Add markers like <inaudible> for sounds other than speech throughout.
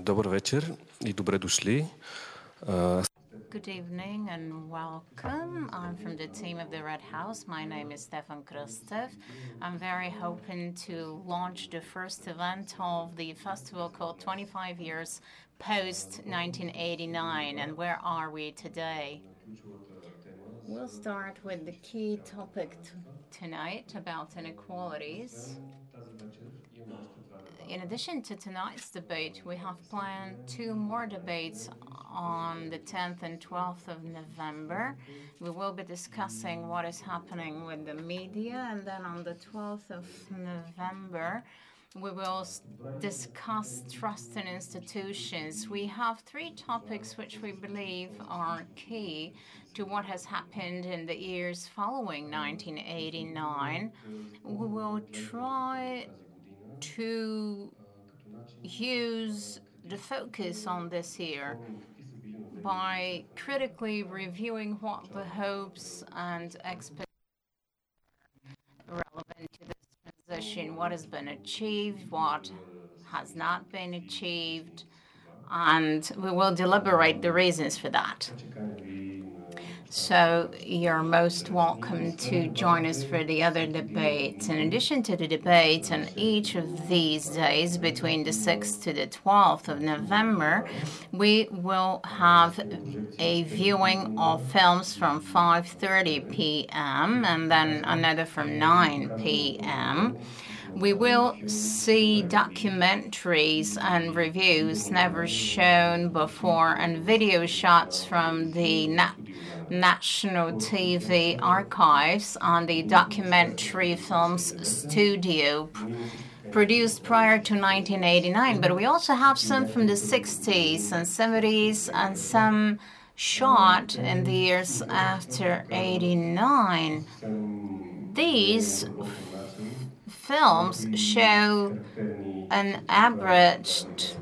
Добър вечер и добре дошли. Good evening and welcome. I'm from the team of the Red House. My name is Stefan Krastev. I'm very hoping to launch the first event of the festival called 25 Years Post 1989. And where are we today? We'll start with the key topic tonight about inequalities. In addition to tonight's debate, we have planned two more debates on the 10th and 12th of November. We will be discussing what is happening with the media, and then on the 12th of November, we will discuss trust in institutions. We have three topics which we believe are key to what has happened in the years following 1989. We will try to use the focus on this year by critically reviewing what the hopes and expectations relevant to this transition, what has been achieved, what has not been achieved, and we will deliberate the reasons for that. So you're most welcome to join us for the other debates. In addition to the debates on each of these days between the 6th to the 12th of November, we will have a viewing of films from 5:30 p.m. and then another from 9 p.m. We will see documentaries and reviews never shown before and video shots from the nat- National TV Archives on the Documentary Films Studio produced prior to 1989, but we also have some from the 60s and 70s and some shot in the years after 89. These films show an abridged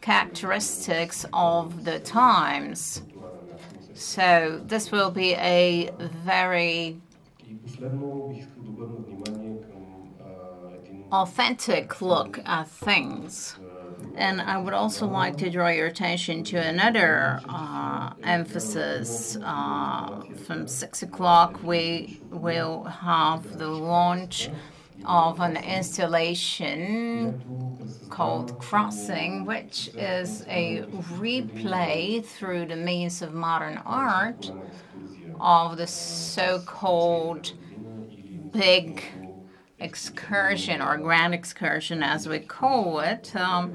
characteristics of the times. So this will be a very authentic look at things. And I would also like to draw your attention to another uh, emphasis. Uh, from six o'clock, we will have the launch of an installation called Crossing, which is a replay through the means of modern art of the so called big excursion or grand excursion, as we call it. Um,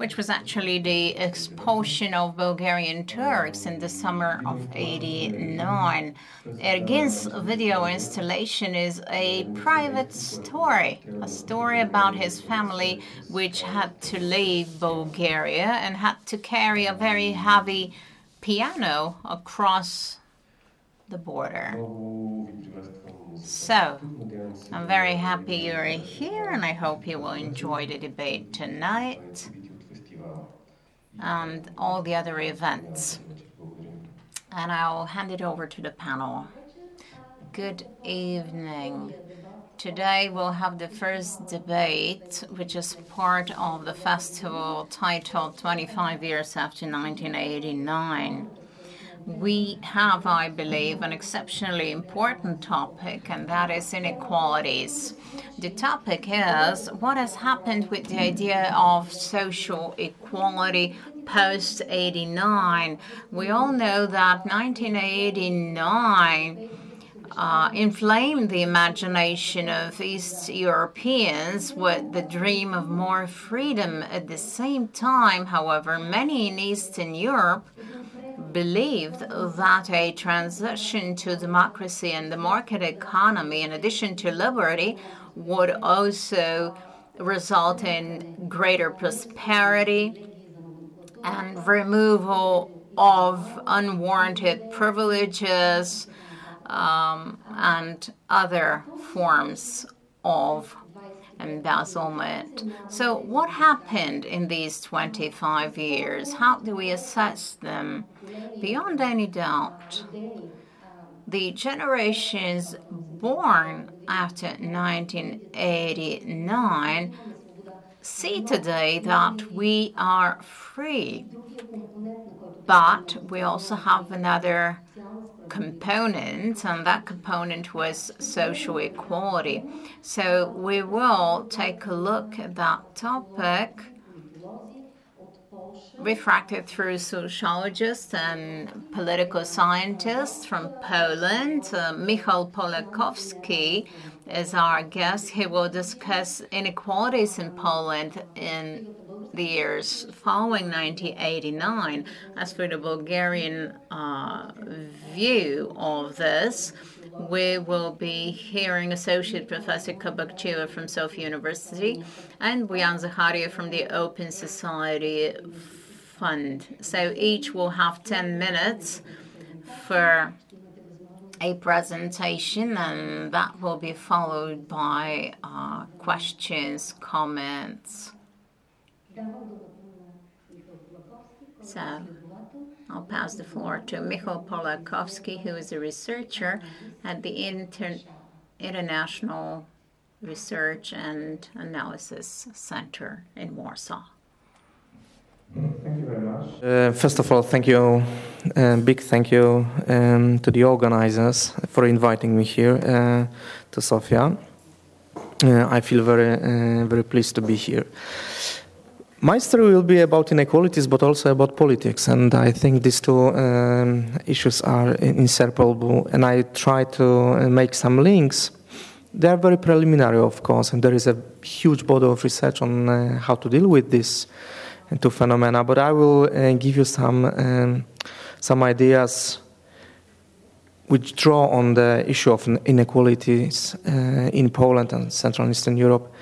which was actually the expulsion of Bulgarian Turks in the summer of 89. Ergin's video installation is a private story, a story about his family which had to leave Bulgaria and had to carry a very heavy piano across the border. So, I'm very happy you're here and I hope you will enjoy the debate tonight and all the other events. And I'll hand it over to the panel. Good evening. Today we'll have the first debate, which is part of the festival titled 25 Years After 1989. We have, I believe, an exceptionally important topic, and that is inequalities. The topic is what has happened with the idea of social equality post 89. We all know that 1989 uh, inflamed the imagination of East Europeans with the dream of more freedom. At the same time, however, many in Eastern Europe believed that a transition to democracy and the market economy, in addition to liberty, would also result in greater prosperity and removal of unwarranted privileges um, and other forms of embezzlement. So, what happened in these 25 years? How do we assess them? Beyond any doubt, the generations born after 1989 see today that we are free, but we also have another component, and that component was social equality. So we will take a look at that topic refracted through sociologists and political scientists from Poland. Uh, Michał Polakowski is our guest. He will discuss inequalities in Poland in the years following 1989. As for the Bulgarian uh, view of this, we will be hearing Associate Professor Kabakchieva from Sofia University and Boyan Zahariev from the Open Society Fund. So each will have 10 minutes for a presentation, and that will be followed by uh, questions, comments. So I'll pass the floor to Michał Polakowski, who is a researcher at the Inter- International Research and Analysis Center in Warsaw. Thank you very much. Uh, first of all, thank you, uh, big thank you um, to the organizers for inviting me here uh, to Sofia. Uh, I feel very, uh, very pleased to be here. My story will be about inequalities, but also about politics, and I think these two um, issues are inseparable. And I try to uh, make some links. They are very preliminary, of course, and there is a huge body of research on how to deal with this two phenomena. But I will uh, give you some um, some ideas which draw on the issue of inequalities uh, in Poland and Central and Eastern Europe,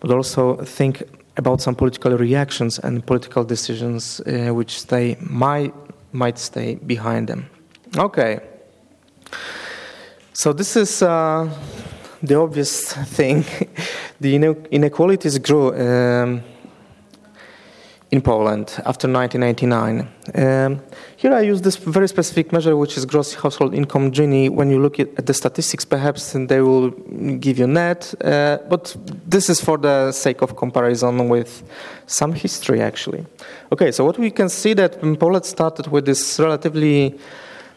but also think about some political reactions and political decisions uh, which stay might might stay behind them. Okay. So this is uh, the obvious <laughs> thing. the inequalities grew. Um, in Poland after 1989. Um, here I use this very specific measure, which is gross household income Gini. When you look at the statistics, perhaps they will give you net, uh, but this is for the sake of comparison with some history, actually. Okay, so what we can see that Poland started with this relatively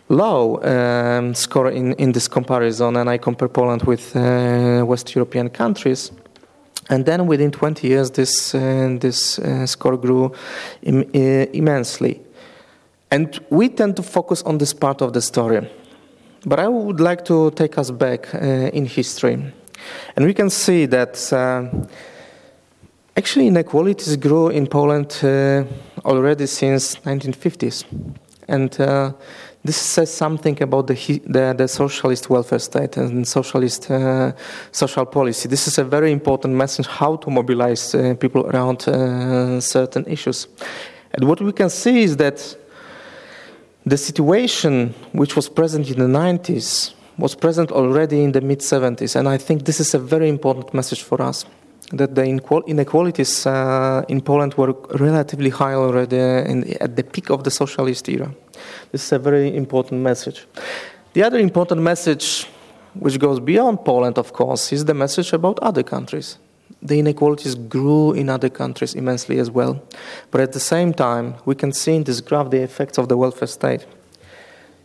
low um, score in, in this comparison, and I compare Poland with uh, West European countries. And then within 20 years, this, uh, this uh, score grew Im- uh, immensely. And we tend to focus on this part of the story. But I would like to take us back uh, in history. And we can see that uh, actually inequalities grew in Poland uh, already since 1950s. And this says something about the, the, the, socialist welfare state and socialist uh, social policy. This is a very important message how to mobilize uh, people around uh, certain issues. And what we can see is that the situation which was present in the 90s was present already in the mid 70s. And I think this is a very important message for us that the inequalities uh, in Poland were relatively high already in, at the peak of the socialist era. This is a very important message. The other important message, which goes beyond Poland, of course, is the message about other countries. The inequalities grew in other countries immensely as well. But at the same time, we can see in this graph the effects of the welfare state.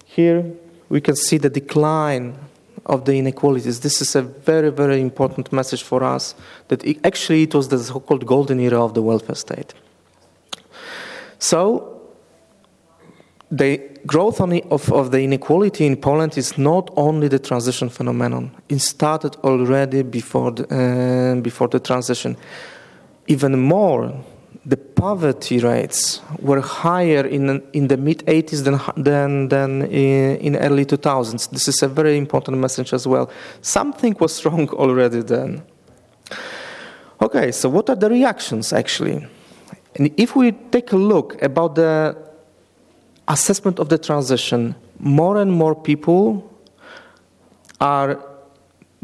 Here, we can see the decline of the inequalities. This is a very, very important message for us that it, actually it was the so called golden era of the welfare state. So, the growth of, of the inequality in Poland is not only the transition phenomenon. It started already before the, uh, before the transition. Even more, the poverty rates were higher in, in the mid 80s than, than, than in, in early 2000s. This is a very important message as well. Something was wrong <laughs> already then. Okay, so what are the reactions actually? And if we take a look about the assessment of the transition, more and more people are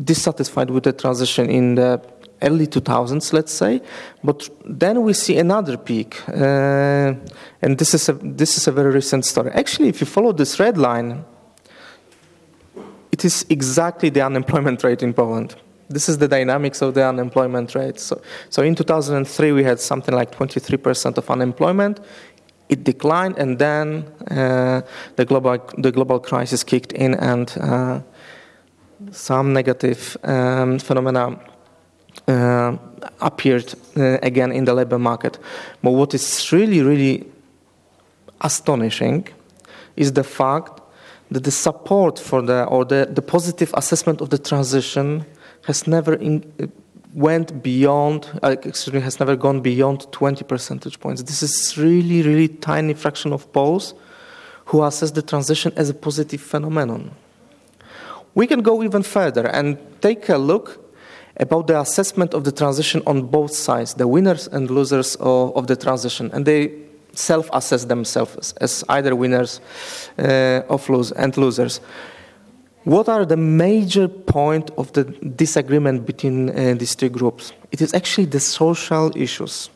dissatisfied with the transition in the early 2000s, let's say. But then we see another peak, uh, and this is a this is a very recent story. Actually, if you follow this red line, it is exactly the unemployment rate in Poland. this is the dynamics of the unemployment rate. So, so in 2003, we had something like 23% of unemployment. It declined, and then uh, the global the global crisis kicked in, and uh, some negative um, phenomena appeared uh, again in the labor market. But what is really, really astonishing is the fact that the support for the or the, the positive assessment of the transition has never in, went beyond uh, excuse me has never gone beyond 20 percentage points this is really really tiny fraction of Poles who assess the transition as a positive phenomenon we can go even further and take a look about the assessment of the transition on both sides the winners and losers of, of the transition and they self-assess themselves as either winners uh, of lose and losers. What are the major point of the disagreement between uh, these two groups? It is actually the social issues,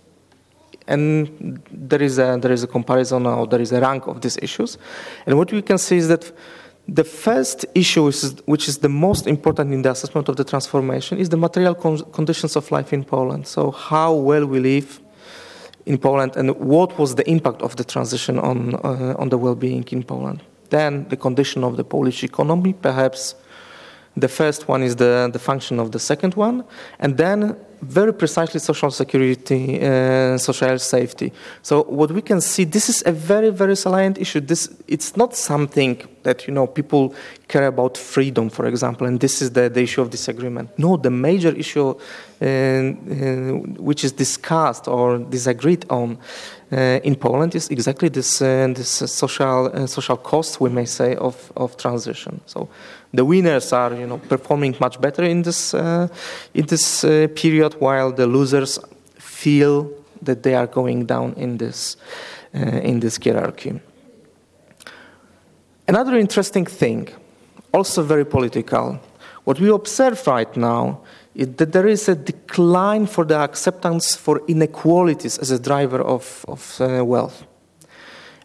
and there is a there is a comparison or there is a rank of these issues, and what we can see is that the first issue, is, which is the most important in the assessment of the transformation, is the material con- conditions of life in Poland. So how well we live in Poland and what was the impact of the transition on, uh, on the well-being in Poland. Then the condition of the Polish economy, perhaps the first one is the, the function of the second one, and then very precisely social security, uh, social safety. So what we can see, this is a very, very salient issue. This it's not something that you know people care about freedom, for example, and this is the, the issue of disagreement. No, the major issue uh, uh, which is discussed or disagreed on in Poland is exactly this uh, this social uh, social cost, we may say, of of transition. So the winners are you know performing much better in this uh, in this uh, period while the losers feel that they are going down in this uh, in this hierarchy another interesting thing also very political what we observe right now that there is a decline for the acceptance for inequalities as a driver of, of uh, wealth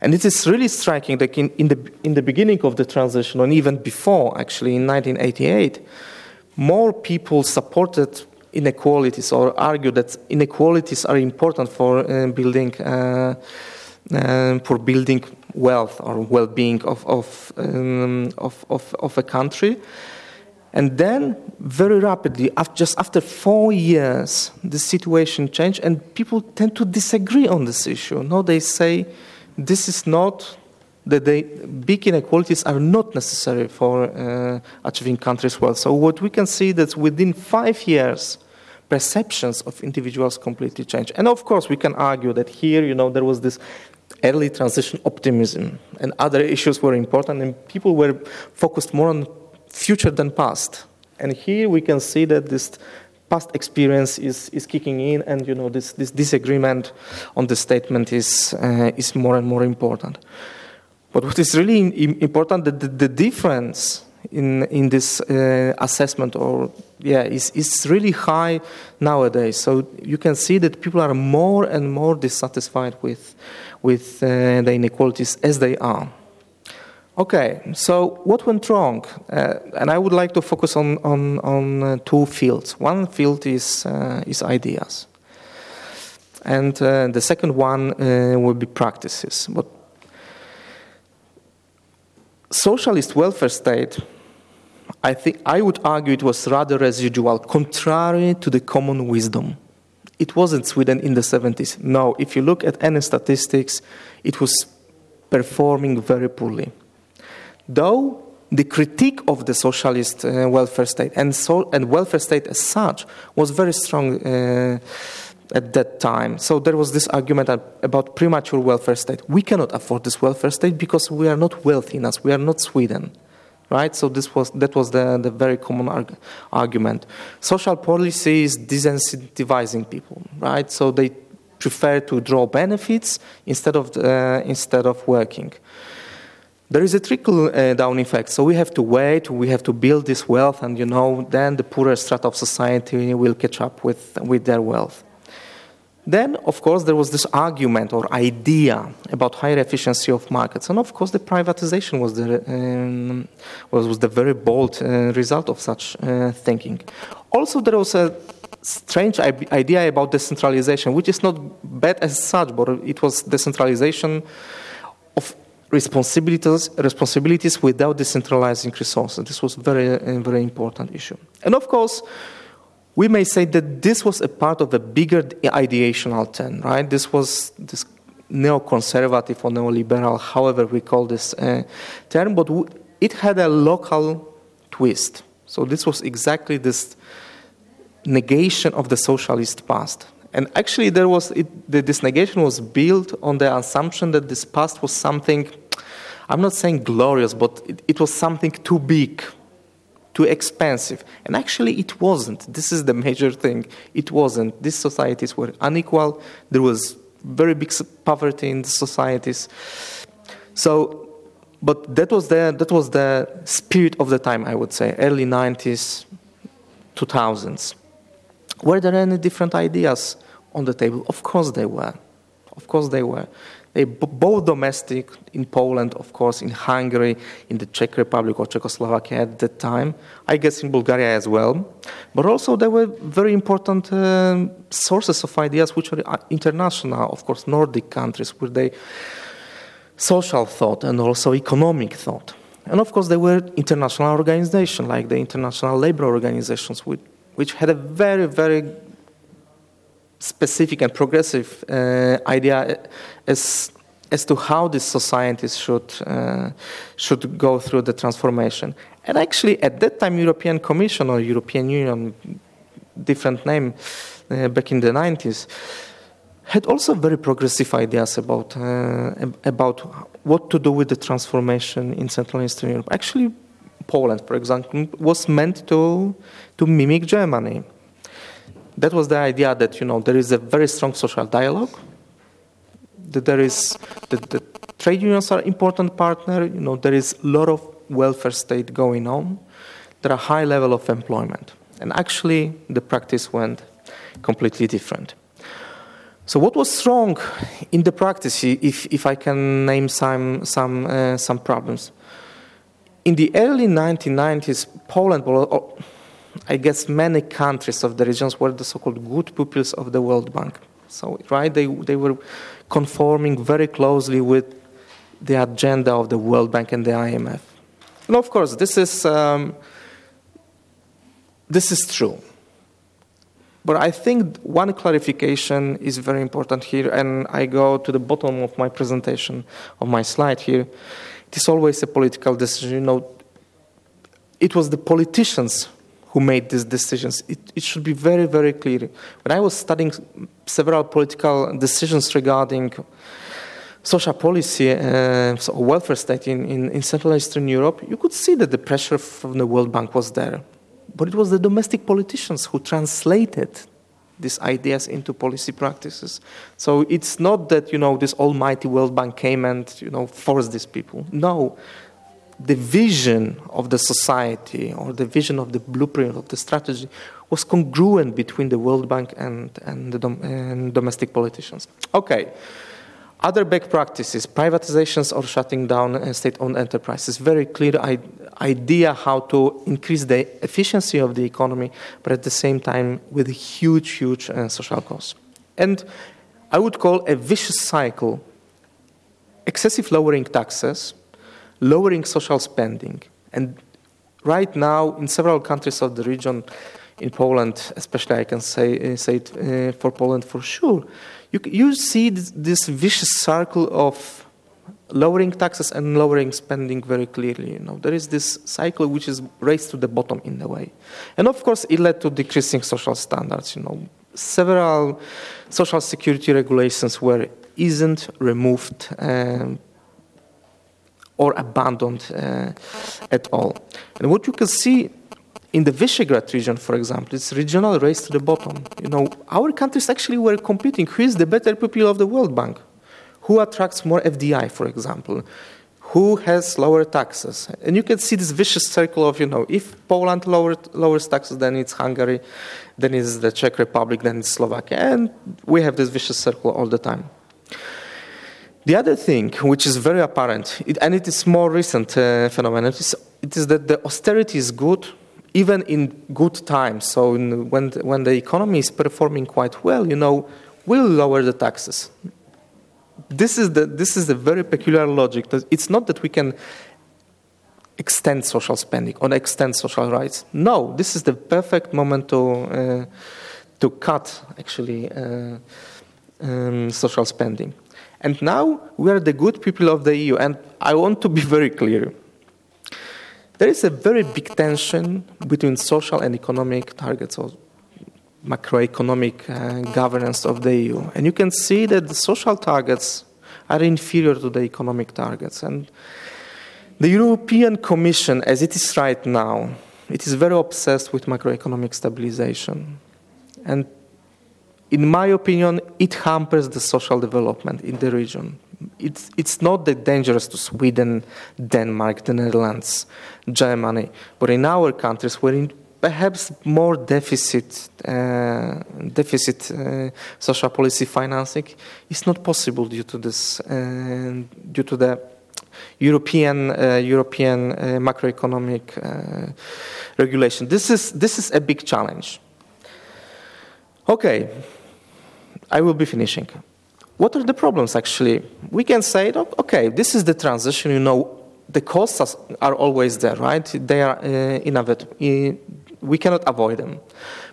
and it is really striking that in, in, the, in the beginning of the transition, and even before, actually, in 1988, more people supported inequalities or argued that inequalities are important for uh, building uh, uh, for building wealth or well-being of of, um, of, of, of a country. And then, very rapidly, after, just after four years, the situation changed, and people tend to disagree on this issue. No, they say this is not that the big inequalities are not necessary for uh, achieving countries' wealth. So what we can see that within five years, perceptions of individuals completely change. And of course, we can argue that here, you know, there was this early transition optimism, and other issues were important, and people were focused more on future than past. And here we can see that this past experience is, is kicking in, and you know this, this disagreement on the statement is, uh, is more and more important. But what is really important that the, the, difference in in this uh, assessment or yeah is is really high nowadays. So you can see that people are more and more dissatisfied with with uh, the inequalities as they are. Okay, so what went wrong? Uh, and I would like to focus on, on, on uh, two fields. One field is, uh, is ideas, and uh, the second one uh, will be practices. But socialist welfare state, I think I would argue it was rather residual, contrary to the common wisdom. It wasn't Sweden in the 70s. No, if you look at any statistics, it was performing very poorly though the critique of the socialist uh, welfare state and, so, and welfare state as such was very strong uh, at that time. So there was this argument about premature welfare state. We cannot afford this welfare state because we are not wealthy enough. We are not Sweden, right? So this was that was the, the very common arg- argument. Social policy is disincentivizing people, right? So they prefer to draw benefits instead of uh, instead of working there is a trickle uh, down effect. So we have to wait, we have to build this wealth, and you know, then the poorer strata of society will catch up with, with their wealth. Then, of course, there was this argument or idea about higher efficiency of markets, and of course, the privatization was the um, was, was, the very bold uh, result of such uh, thinking. Also, there was a strange idea about decentralization, which is not bad as such, but it was decentralization responsibilities, responsibilities without decentralizing resources. This was very, a very important issue. And of course, we may say that this was a part of a bigger ideational trend, right? This was this neoconservative or neoliberal, however we call this uh, term, but it had a local twist. So this was exactly this negation of the socialist past. And actually, there was it, the, this negation was built on the assumption that this past was something. I'm not saying glorious, but it, it was something too big, too expensive. And actually, it wasn't. This is the major thing. It wasn't. These societies were unequal. There was very big poverty in the societies. So, but that was the that was the spirit of the time. I would say early 90s, 2000s. Were there any different ideas on the table? Of course they were. Of course they were. They both domestic in Poland, of course, in Hungary, in the Czech Republic or Czechoslovakia at that time. I guess in Bulgaria as well. But also there were very important uh, sources of ideas which were uh, international, of course, Nordic countries, where they social thought and also economic thought. And of course, there were international organizations like the International Labor Organizations, which, which had a very, very specific and progressive uh, idea as as to how these societies should uh, should go through the transformation. And actually, at that time, European Commission or European Union, different name, uh, back in the 90s, had also very progressive ideas about uh, about what to do with the transformation in Central and Eastern Europe. Actually, Poland, for example, was meant to to mimic Germany that was the idea that you know there is a very strong social dialogue that there is that the trade unions are important partner you know there is a lot of welfare state going on there are high level of employment. And actually the practice went completely different. So what was wrong in the practice if, if i can name some some uh, some problems? In the early 1990s poland I guess many countries of the regions were the so-called good pupils of the World Bank. So, right, they, they were conforming very closely with the agenda of the World Bank and the IMF. And of course, this is, um, this is true. But I think one clarification is very important here, and I go to the bottom of my presentation, of my slide here. It is always a political decision. You know, it was the politicians who made these decisions. It, it, should be very, very clear. When I was studying several political decisions regarding social policy, uh, so welfare state in, in, in, Central and Eastern Europe, you could see that the pressure from the World Bank was there. But it was the domestic politicians who translated these ideas into policy practices. So it's not that, you know, this almighty World Bank came and, you know, forced these people. No, the vision of the society or the vision of the blueprint of the strategy was congruent between the World Bank and, and, the dom- and domestic politicians. Okay. Other best practices, privatizations or shutting down uh, state owned enterprises. Very clear I- idea how to increase the efficiency of the economy, but at the same time with huge, huge uh, social costs. And I would call a vicious cycle excessive lowering taxes, lowering social spending. And right now, in several countries of the region, in Poland, especially, I can say, uh, say it uh, for Poland for sure, you, you see this, this, vicious circle of lowering taxes and lowering spending very clearly. You know, there is this cycle which is raised to the bottom in a way, and of course, it led to decreasing social standards. You know, several social security regulations were isn't removed. Um, or abandoned uh, at all. And what you can see in the Visegrad region, for example, it's regional race to the bottom. You know, our countries actually were competing. Who is the better pupil of the World Bank? Who attracts more FDI, for example? who has lower taxes. And you can see this vicious circle of, you know, if Poland lowered, lowers taxes, then it's Hungary, then it's the Czech Republic, then it's Slovakia. And we have this vicious circle all the time. The other thing, which is very apparent, it, and it is more recent uh, phenomenon, it is, it is, that the austerity is good even in good times. So in, when, the, when the economy is performing quite well, you know, we'll lower the taxes. This is the, this is a very peculiar logic. It's not that we can extend social spending or extend social rights. No, this is the perfect moment to, uh, to cut, actually, uh, um, social spending. And now we are the good people of the EU. And I want to be very clear. There is a very big tension between social and economic targets or macroeconomic uh, governance of the EU. And you can see that the social targets are inferior to the economic targets. And the European Commission, as it is right now, it is very obsessed with macroeconomic stabilization. And in my opinion, it hampers the social development in the region. It's, it's not that dangerous to Sweden, Denmark, the Netherlands, Germany, but in our countries, where in perhaps more deficit, uh, deficit uh, social policy financing is not possible due to this, uh, due to the European uh, European uh, macroeconomic uh, regulation. This is this is a big challenge. Okay, I will be finishing. What are the problems actually? We can say, okay, this is the transition, you know, the costs are always there, right? They are uh, inevitable. We cannot avoid them.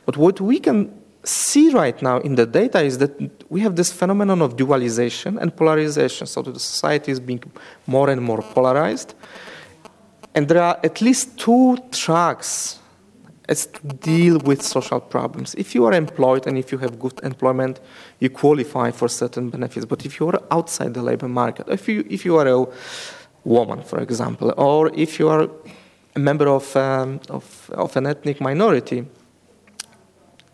But what we can see right now in the data is that we have this phenomenon of dualization and polarization. So the society is being more and more polarized. And there are at least two tracks as to deal with social problems. If you are employed and if you have good employment, you qualify for certain benefits. But if you are outside the labor market, if you, if you are a woman, for example, or if you are a member of, um, of, of an ethnic minority,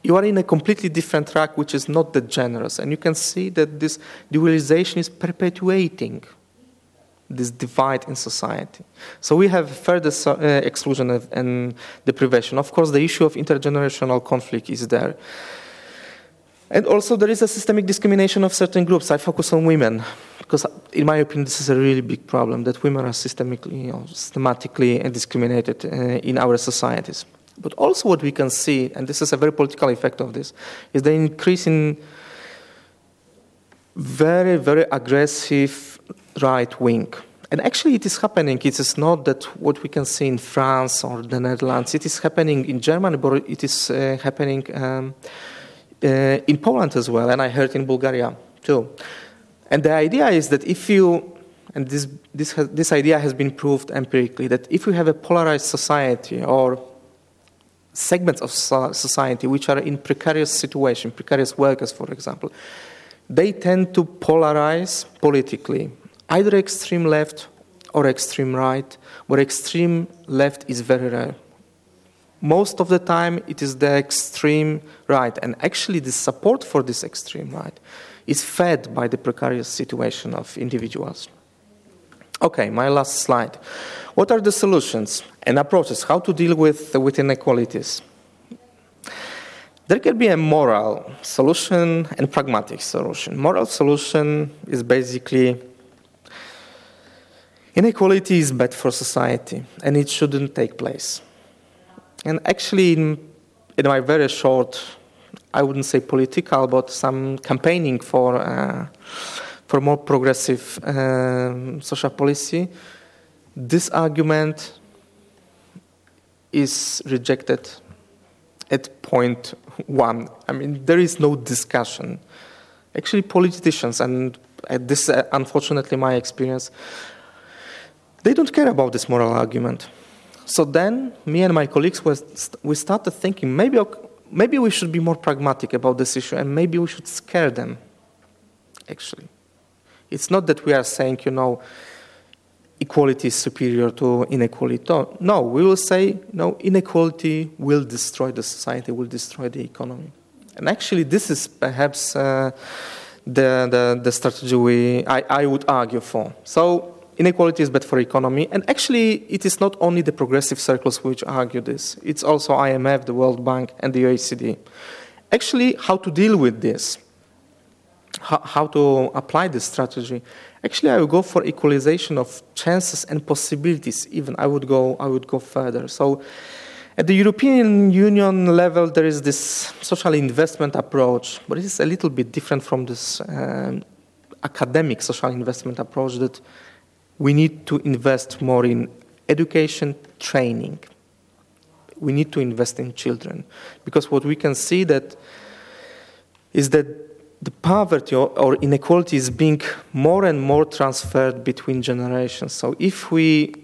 you are in a completely different track which is not that generous. And you can see that this dualization is perpetuating this divide in society. So we have further uh, exclusion and deprivation. Of course, the issue of intergenerational conflict is there. And also, there is a systemic discrimination of certain groups. I focus on women because, in my opinion, this is a really big problem that women are systemically, you know, systematically discriminated uh, in our societies. But also, what we can see, and this is a very political effect of this, is the increasing very, very aggressive right wing. And actually, it is happening. It is not that what we can see in France or the Netherlands. It is happening in Germany, but it is uh, happening um, uh, in Poland as well, and I heard in Bulgaria too. And the idea is that if you, and this, this, has, this idea has been proved empirically, that if you have a polarized society or segments of society which are in precarious situation, precarious workers, for example, they tend to polarize politically, either extreme left or extreme right, where extreme left is very rare. Most of the time, it is the extreme right, and actually, the support for this extreme right is fed by the precarious situation of individuals. Okay, my last slide. What are the solutions and approaches? How to deal with, with inequalities? There can be a moral solution and pragmatic solution. Moral solution is basically inequality is bad for society and it shouldn't take place. And actually, in, in my very short, I wouldn't say political, but some campaigning for, uh, for more progressive uh, social policy, this argument is rejected at point one. I mean, there is no discussion. Actually, politicians, and this is uh, unfortunately my experience, they don't care about this moral argument. So then, me and my colleagues, we started thinking maybe, maybe we should be more pragmatic about this issue and maybe we should scare them, actually. It's not that we are saying, you know, equality is superior to inequality. No, we will say, no, inequality will destroy the society, will destroy the economy. And actually, this is perhaps uh, the, the, the, strategy we, I, I would argue for. So inequality is bad for economy. And actually, it is not only the progressive circles which argue this. It's also IMF, the World Bank, and the OECD. Actually, how to deal with this, how, how to apply this strategy. Actually, I would go for equalization of chances and possibilities. Even I would go, I would go further. So, at the European Union level, there is this social investment approach, but it is a little bit different from this um, academic social investment approach that we need to invest more in education training. We need to invest in children. Because what we can see that is that the poverty or, inequality is being more and more transferred between generations. So if we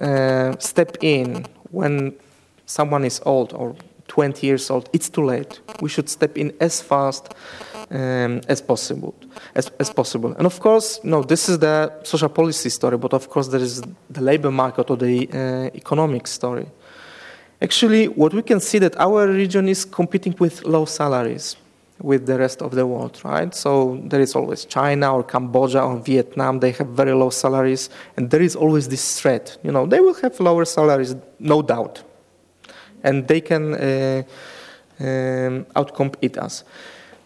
uh, step in when someone is old or 20 years old it's too late. We should step in as fast um, as possible as, as possible. And of course no this is the social policy story but of course there is the labor market or the uh, economic story. Actually what we can see that our region is competing with low salaries with the rest of the world right? So there is always china or cambodia or vietnam they have very low salaries and there is always this threat. You know they will have lower salaries no doubt. And they can uh, um, outcompete us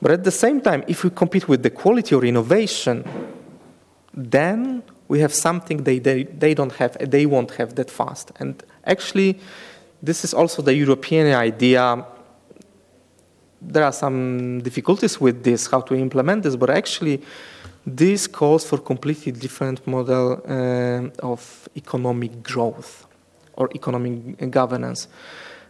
but at the same time, if we compete with the quality or innovation, then we have something they, they, they don't have, they won't have that fast. And actually, this is also the European idea. There are some difficulties with this, how to implement this, but actually, this calls for completely different model uh, of economic growth or economic governance.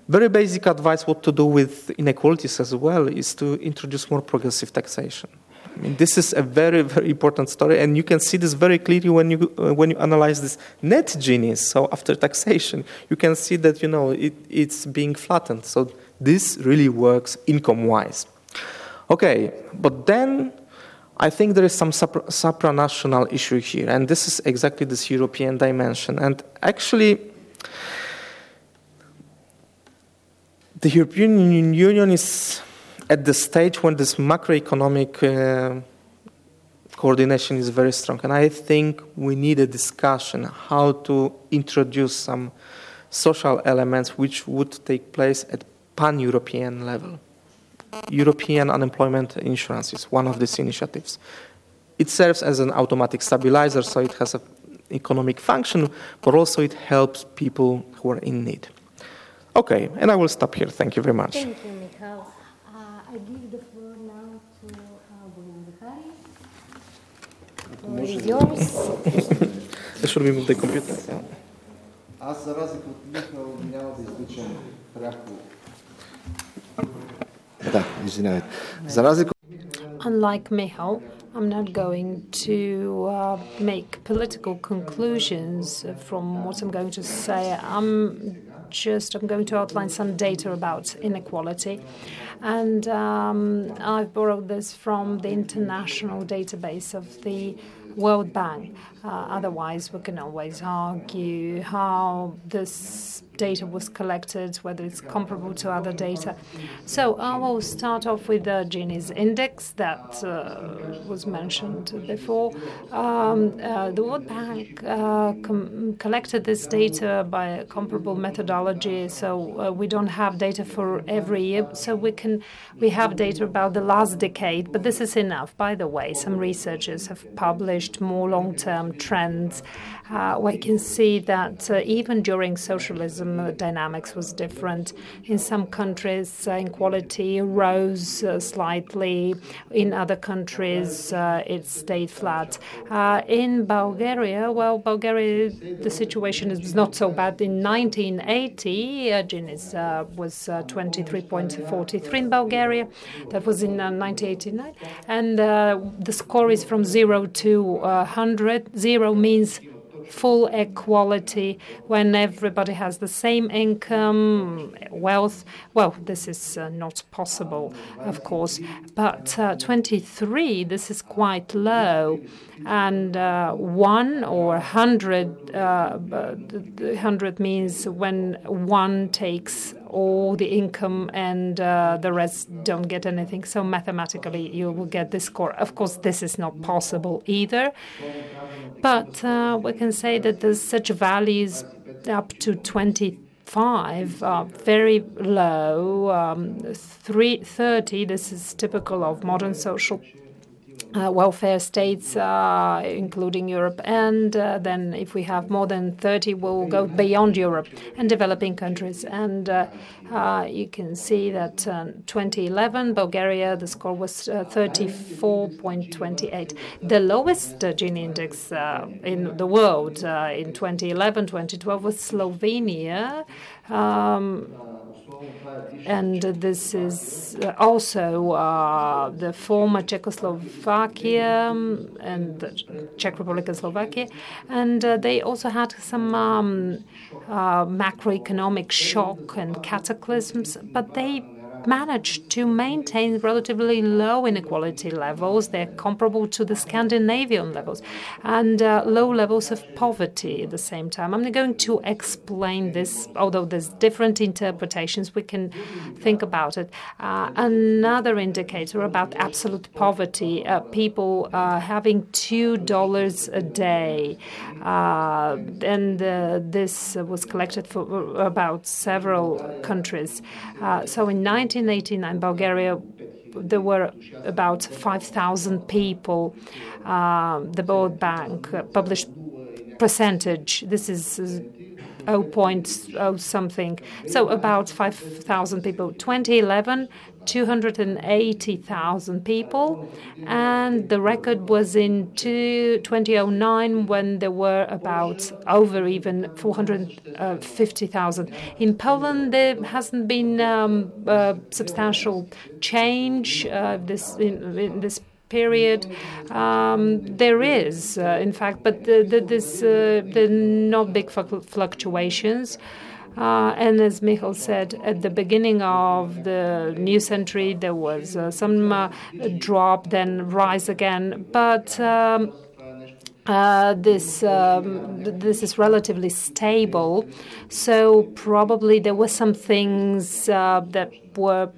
Very basic advice what to do with inequalities as well is to introduce more progressive taxation. I mean, this is a very, very important story, and you can see this very clearly when you uh, when you analyze this net Gini. So after taxation, you can see that you know it, it's being flattened. So this really works income-wise. Okay, but then I think there is some supra- supranational issue here, and this is exactly this European dimension. And actually, the European Union is at the stage when this macroeconomic uh, coordination is very strong. And I think we need a discussion how to introduce some social elements which would take place at pan European level. European unemployment insurance is one of these initiatives. It serves as an automatic stabilizer, so it has an economic function, but also it helps people who are in need. Okay, and I will stop here. Thank you very much. Thank you, Michal. Uh, I give the floor now to uh, Bojan Buhari. Floor is yours. Should we move the computer? <laughs> Yeah. Аз, за разлика от Михал, няма да изличам пряко. Да, извинявайте. За разлика Unlike Michal, I'm not going to uh, make political conclusions from what I'm going to say. I'm just I'm going to outline some data about inequality, and um, I've borrowed this from the international database of the World Bank. Uh, otherwise, we can always argue how this data was collected, whether it's comparable to other data. So I will start off with the Gini's index that uh, was mentioned before. Um, uh, the World Bank uh, collected this data by a comparable methodology, so uh, we don't have data for every year. So we can we have data about the last decade, but this is enough. By the way, some researchers have published more long-term trends. Uh, we can see that uh, even during socialism, the dynamics was different. In some countries, uh, inequality rose uh, slightly. In other countries, uh, it stayed flat. Uh, in Bulgaria, well, Bulgaria, the situation is not so bad. In 1980, uh, Gini's was 23.43 in Bulgaria. That was in 1989. And the score is from 0 to 100. 0 means full equality when everybody has the same income, wealth. Well, this is uh, not possible, of course. But uh, 23, this is quite low. And uh, 1 or 100, 100 uh, means when one takes all the income and uh, the rest don't get anything. So mathematically, you will get this score. Of course, this is not possible either. But uh, we can say that there's such values up to 25 uh, very low. Um, 330, this is typical of modern social uh, welfare states, uh, including Europe. And uh, then, if we have more than 30, we'll go beyond Europe and developing countries. And uh, uh, you can see that 2011, Bulgaria, the score was 34.28. The lowest Gini index in the world in 2011, 2012 was Slovenia. Um, and this is also uh, the former Czechoslovakia um, and the Czech Republic and Slovakia, and uh, they also had some um, uh, macroeconomic shock and cataclysms, but they managed to maintain relatively low inequality levels. They're comparable to the Scandinavian levels and uh, low levels of poverty at the same time. I'm not going to explain this, although there's different interpretations. We can think about it. Uh, another indicator about absolute poverty uh, people uh, having $2 a day. Uh, and uh, this was collected for about several countries. so in 19 1989, Bulgaria, there were about 5,000 people. Uh, the World Bank published percentage. This is 0.0 something. So about 5,000 people. 2011, 280,000 people, and the record was in 2009 when there were about over even 450,000. In Poland, there hasn't been um, substantial change uh, this in, in this period. Um, there is, uh, in fact, but the, the, this, uh, there are not big fluctuations. Uh, and as Michal said, at the beginning of the new century, there was uh, some uh, drop, then rise again. But um, uh, this um, this is relatively stable, so probably there were some things uh, that were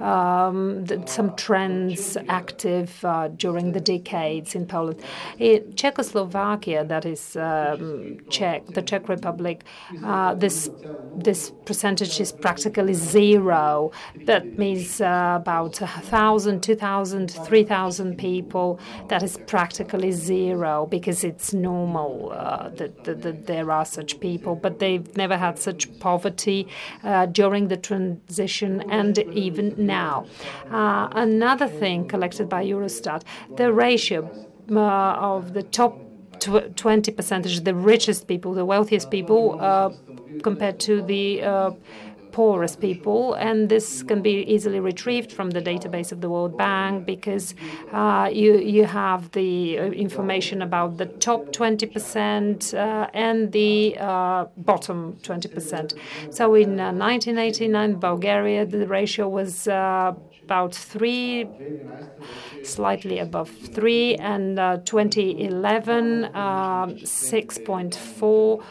um, some trends active uh, during the decades in Poland. In Czechoslovakia, that is um, Czech, the Czech Republic, uh, this this percentage is practically zero. That means uh, about 1,000, 2,000, 3,000 people. That is practically zero because it's normal uh, that, that, that, there are such people, but they've never had such poverty uh, during the transition and even now. Uh, another thing collected by Eurostat, the ratio uh, of the top 20 percentage, the richest people, the wealthiest people, uh, compared to the uh, poorest people, and this can be easily retrieved from the database of the World Bank because uh, you you have the uh, information about the top 20 percent uh, and the uh, bottom 20 percent. So in 1989, uh, Bulgaria, the ratio was uh, about three, slightly above three, and 2011, 6.4.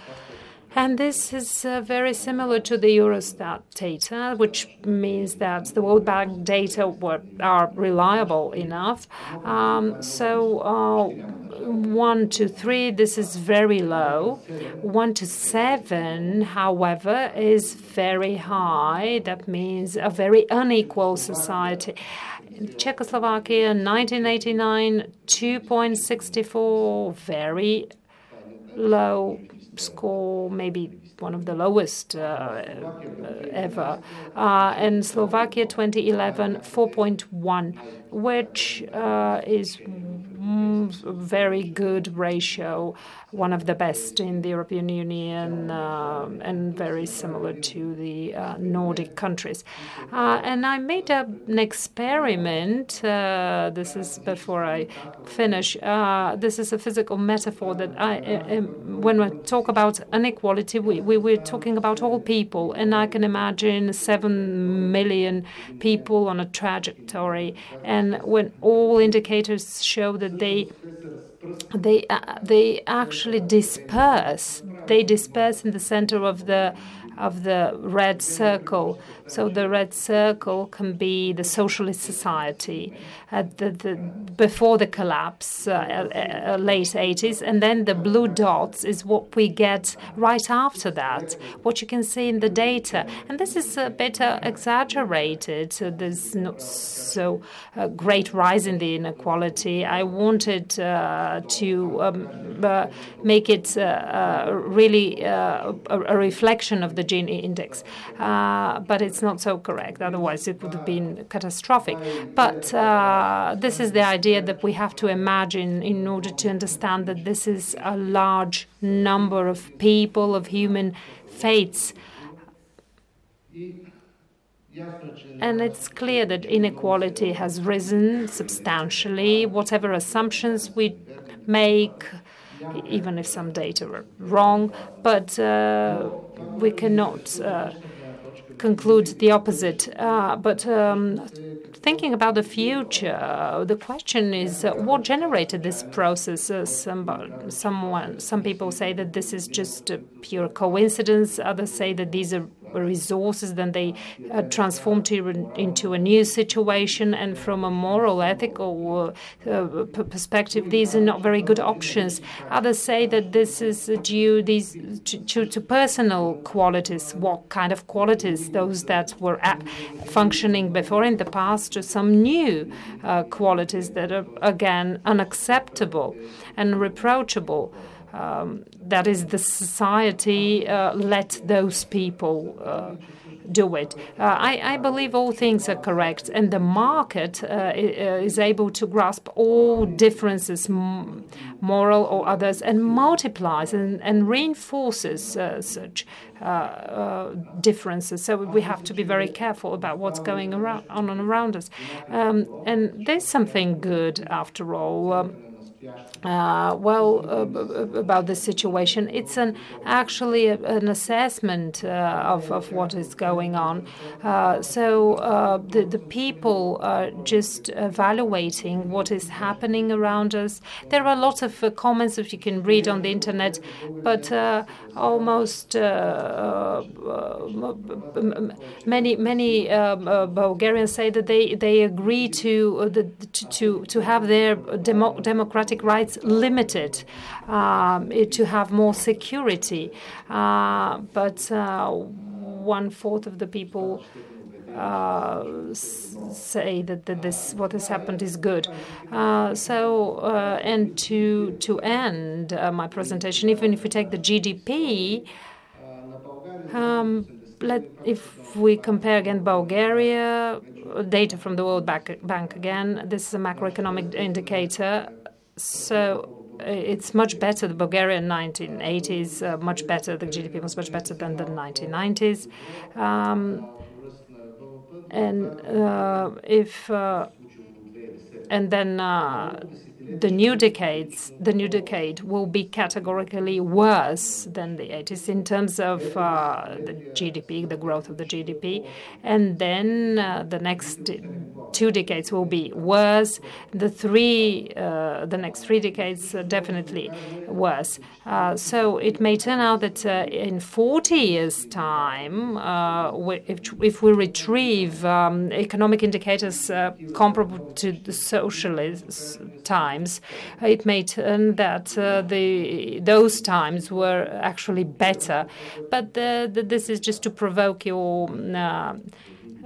And this is uh, very similar to the Eurostat data, which means that the World Bank data were, are reliable enough. Um, so, uh, one to three, this is very low. One to seven, however, is very high. That means a very unequal society. Czechoslovakia, 1989, 2.64, very low score, maybe one of the lowest uh, ever. Uh, and Slovakia 2011, 4.1, which uh, is very good ratio, one of the best in the European Union, uh, and very similar to the uh, Nordic countries. Uh, and I made a, an experiment. Uh, this is before I finish. Uh, this is a physical metaphor that I, uh, when we talk about inequality, we, we, we're talking about all people, and I can imagine seven million people on a trajectory, and when all indicators show that they they uh, they actually disperse. They disperse in the center of the of the red circle. So the red circle can be the socialist society at the, the before the collapse, uh, uh, uh late 80s, and then the blue dots is what we get right after that. What you can see in the data, and this is a bit uh, exaggerated. There's not so uh, great rise in the inequality. I wanted uh, to um, make it really a, a, reflection of the Gini index, but it's not so correct. Otherwise, it would have been catastrophic. But uh, this is the idea that we have to imagine in order to understand that this is a large number of people, of human fates. And it's clear that inequality has risen substantially. Whatever assumptions we make, even if some data are wrong, but uh, we cannot uh, conclude the opposite. Uh, but um, thinking about the future, the question is uh, what generated this process? Uh, some, someone, some people say that this is just a pure coincidence. Others say that these are resources, then they uh, transform to, into a new situation. And from a moral, ethical uh, perspective, these are not very good options. Others say that this is due these to, to personal qualities. What kind of qualities? Those that were functioning before in the past, to some new uh, qualities that are again unacceptable and reproachable um, that is the society uh, let those people uh, do it. Uh, I, I, believe all things are correct, and the market uh, uh, is able to grasp all differences, moral or others, and multiplies and, and reinforces uh, such differences. So we have to be very careful about what's going around, on and around us. Um, and there's something good after all. Um, uh, well uh, about the situation. It's an actually a, an assessment uh, of, of what is going on. Uh, so uh, the the people are just evaluating what is happening around us. There are lots of uh, comments that you can read on the internet, but almost many many um, Bulgarians say that they they agree to the, to to have their demo- democratic rights limited um, to have more security. Uh, but uh, one fourth of the people uh, say that, that, this what has happened is good. Uh, so, uh, and to to end uh, my presentation, even if we take the GDP, um, let if we compare again Bulgaria data from the World Bank again, this is a macroeconomic indicator so uh, it's much better. The Bulgarian 1980s, uh, much better. The GDP was much better than the 1990s. Um, and uh, if uh, and then uh, the new decades, the new decade will be categorically worse than the 80s in terms of uh, the GDP, the growth of the GDP, and then uh, the next two decades will be worse. The three, uh, the next three decades, definitely worse. Uh, so it may turn out that uh, in 40 years' time, uh, if, if we retrieve um, economic indicators comparable to the socialist time times, it may turn that uh, the those times were actually better. But the, the, this is just to provoke your uh,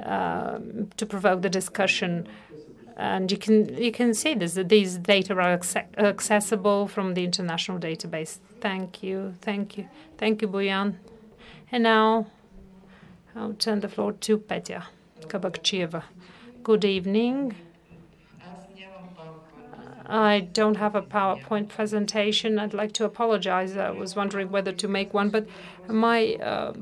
uh, to provoke the discussion. And you can you can see this that these data are accessible from the international database. Thank you, thank you, thank you, Boyan. And now I'll turn the floor to Petya Kabakchieva. Good evening. I don't have a PowerPoint presentation. I'd like to apologize. I was wondering whether to make one, but my uh,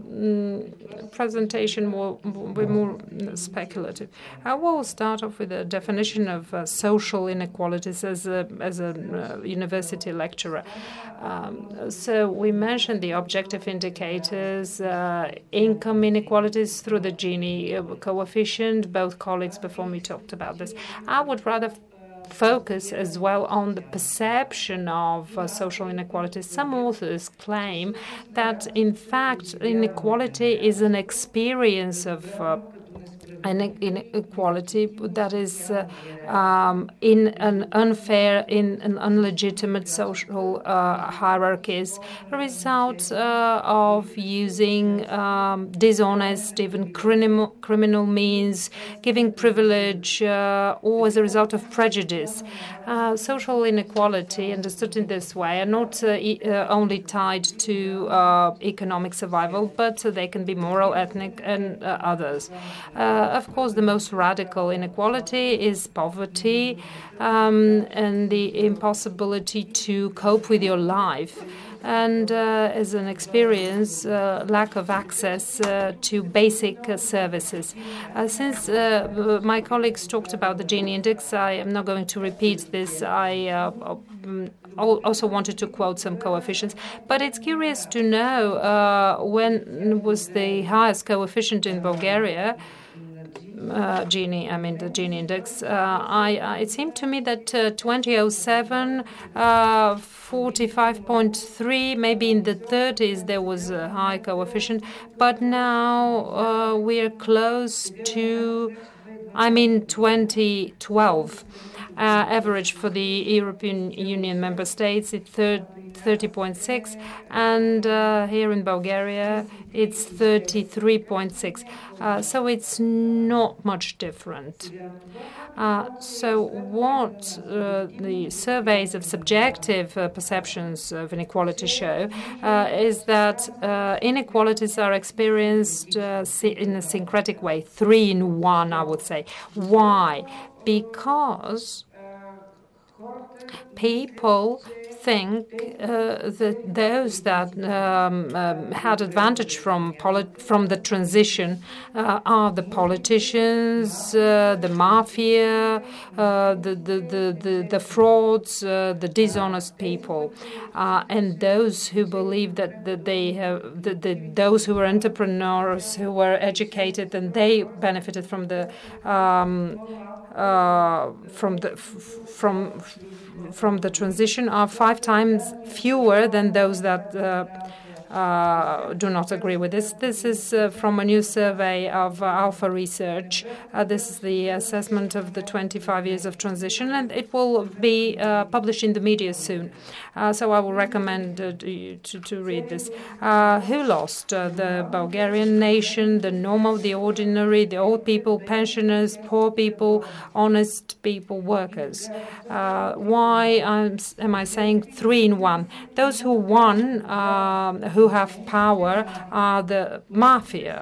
presentation will, will, be more speculative. I will start off with a definition of uh, social inequalities as a, as a uh, university lecturer. Um, so we mentioned the objective indicators, uh, income inequalities through the Gini uh, coefficient. Both colleagues before me talked about this. I would rather focus as well on the perception of uh, social inequality. Some authors claim that, in fact, inequality is an experience of uh, an inequality that is uh, um, in an unfair, in an unlegitimate social uh, hierarchies, result uh, of using um, dishonest, even criminal, criminal means, giving privilege, uh, or as a result of prejudice. Uh, social inequality, understood in this way, are not uh, e only tied to economic survival, but they can be moral, ethnic, and others. Of course, the most radical inequality is poverty um, and the impossibility to cope with your life. And uh, as an experience, uh, lack of access uh, to basic uh, services. Uh, since uh, my colleagues talked about the Gini index, I am not going to repeat this. I also wanted to quote some coefficients. But it's curious to know when was the highest coefficient in Bulgaria uh, Gini, I mean the Gini index, uh, I, uh, it seemed to me that uh, 2007, uh, 45.3, maybe in the 30s there was a high coefficient, but now uh, we're close to, I mean, 2012. Uh, average for the European Union member states, it's 30.6, and uh, here in Bulgaria, it's 33.6. Uh, so it's not much different. So, what the surveys of subjective perceptions of inequality show is that inequalities are experienced in a syncretic way, three in one, I would say. Why? Because people think uh, that those that um, um, had advantage from from the transition uh, are the politicians, uh, the mafia, uh, the, the, the, the, frauds, uh, the dishonest people, uh, and those who believe that, that they have that, that those who were entrepreneurs who were educated and they benefited from the um, from the from from the transition are five times fewer than those that uh, uh, do not agree with this. This is uh, from a new survey of uh, Alpha Research. Uh, this is the assessment of the 25 years of transition, and it will be uh, published in the media soon. so I will recommend to, to, read this. who lost? the Bulgarian nation, the normal, the ordinary, the old people, pensioners, poor people, honest people, workers. why am I saying three in one? Those who won, um, who have power are the mafia,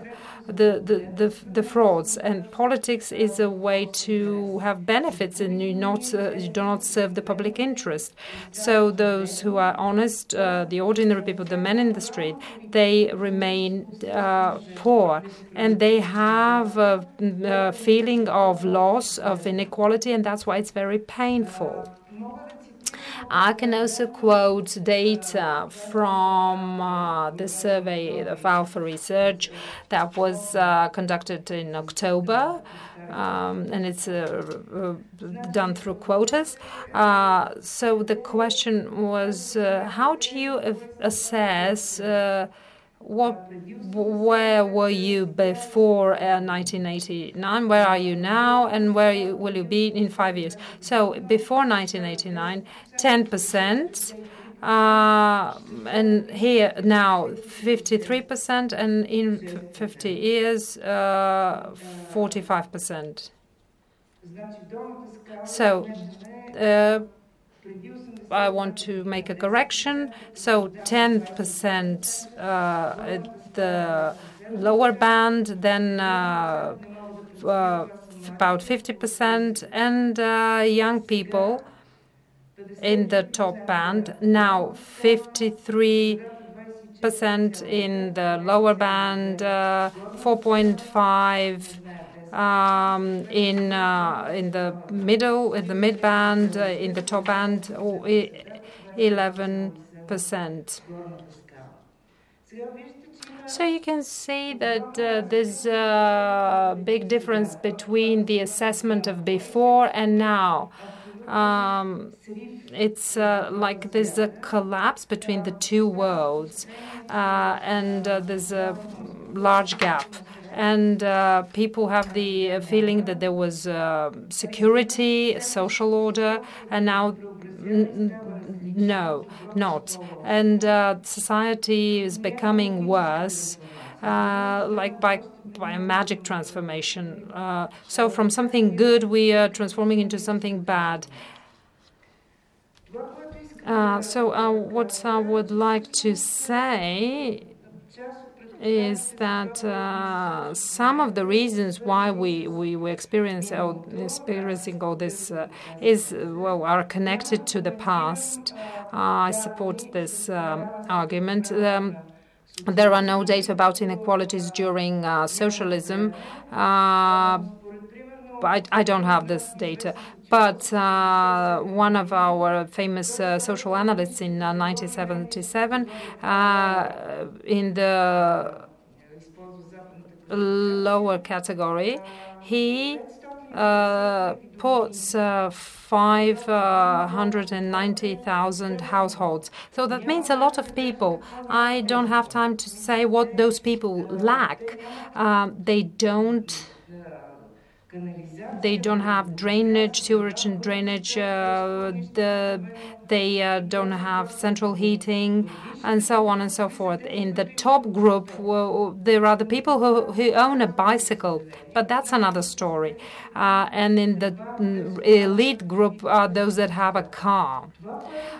the, the, the, the frauds. And politics is a way to have benefits and you, not, uh, you do not serve the public interest. So those who are honest, uh, the ordinary people, the men in the street, they remain uh, poor and they have a, a feeling of loss, of inequality, and that's why it's very painful. I can also quote data from uh, the survey of Alpha Research that was uh, conducted in October. Um, and it's uh, uh done through quotas. Uh, so the question was, uh, how do you assess what, where were you before uh, 1989? Where are you now? And where you, will you be in five years? So before 1989, 10%. Uh, and here now 53%, and in 50 years, uh, 45%. So, uh, I want to make a correction. So 10% uh, the lower band, then uh, uh, about 50%, and uh, young people in the top band. Now 53 percent in the lower band, uh, 4.5 um, in uh, in the middle, in the mid band, uh, in the top band, or 11 percent. So you can see that uh, there's a big difference between the assessment of before and now. Um, it's like there's a collapse between the two worlds, and there's a large gap. And uh, people have the feeling that there was uh, security, social order, and now no, not. And uh, society is becoming worse, uh, like by by a magic transformation. Uh, so from something good, we are transforming into something bad. Uh, so what I would like to say is that uh, some of the reasons why we, we, we experience all, experiencing all this uh, is well are connected to the past. Uh, I support this um, argument. Um, there are no data about inequalities during uh, socialism. Uh, I, I, don't have this data. But uh, one of our famous uh, social analysts in uh, 1977, uh, in the lower category, he uh, puts uh, 590,000 households. So that means a lot of people. I don't have time to say what those people lack. Um, they don't they don't have drainage, sewage and drainage. Uh, the, they uh, don't have central heating, and so on and so forth. In the top group, well, there are the people who, who own a bicycle, but that's another story. Uh, and in the mm, elite group are those that have a car.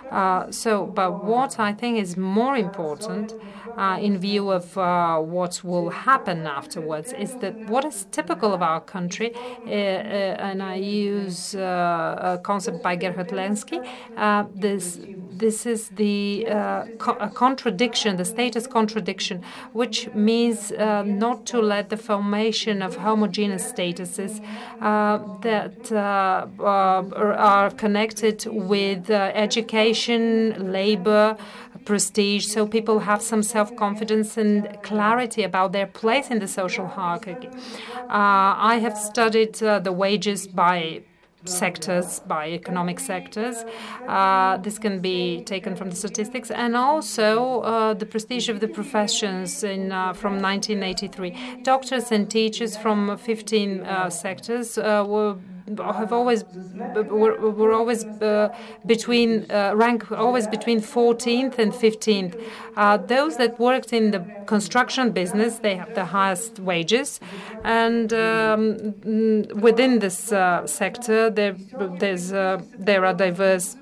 Uh, so, but what I think is more important uh, in view of uh, what will happen afterwards is that what is typical of our country, uh, uh and I use uh, a concept by Gerhard Lenski, uh, this this is the co- contradiction, the status contradiction, which means not to let the formation of homogeneous statuses that are connected with education, labor, prestige, so people have some self confidence and clarity about their place in the social hierarchy. Uh, I have studied uh, the wages by sectors, by economic sectors. Uh, this can be taken from the statistics, and also uh, the prestige of the professions in uh, from 1983. Doctors and teachers from 15 uh, sectors were have always were, were always uh, between uh, rank always between 14th and 15th. Uh, those that worked in the construction business they have the highest wages, and um, within this uh, sector there there's uh, there are diverse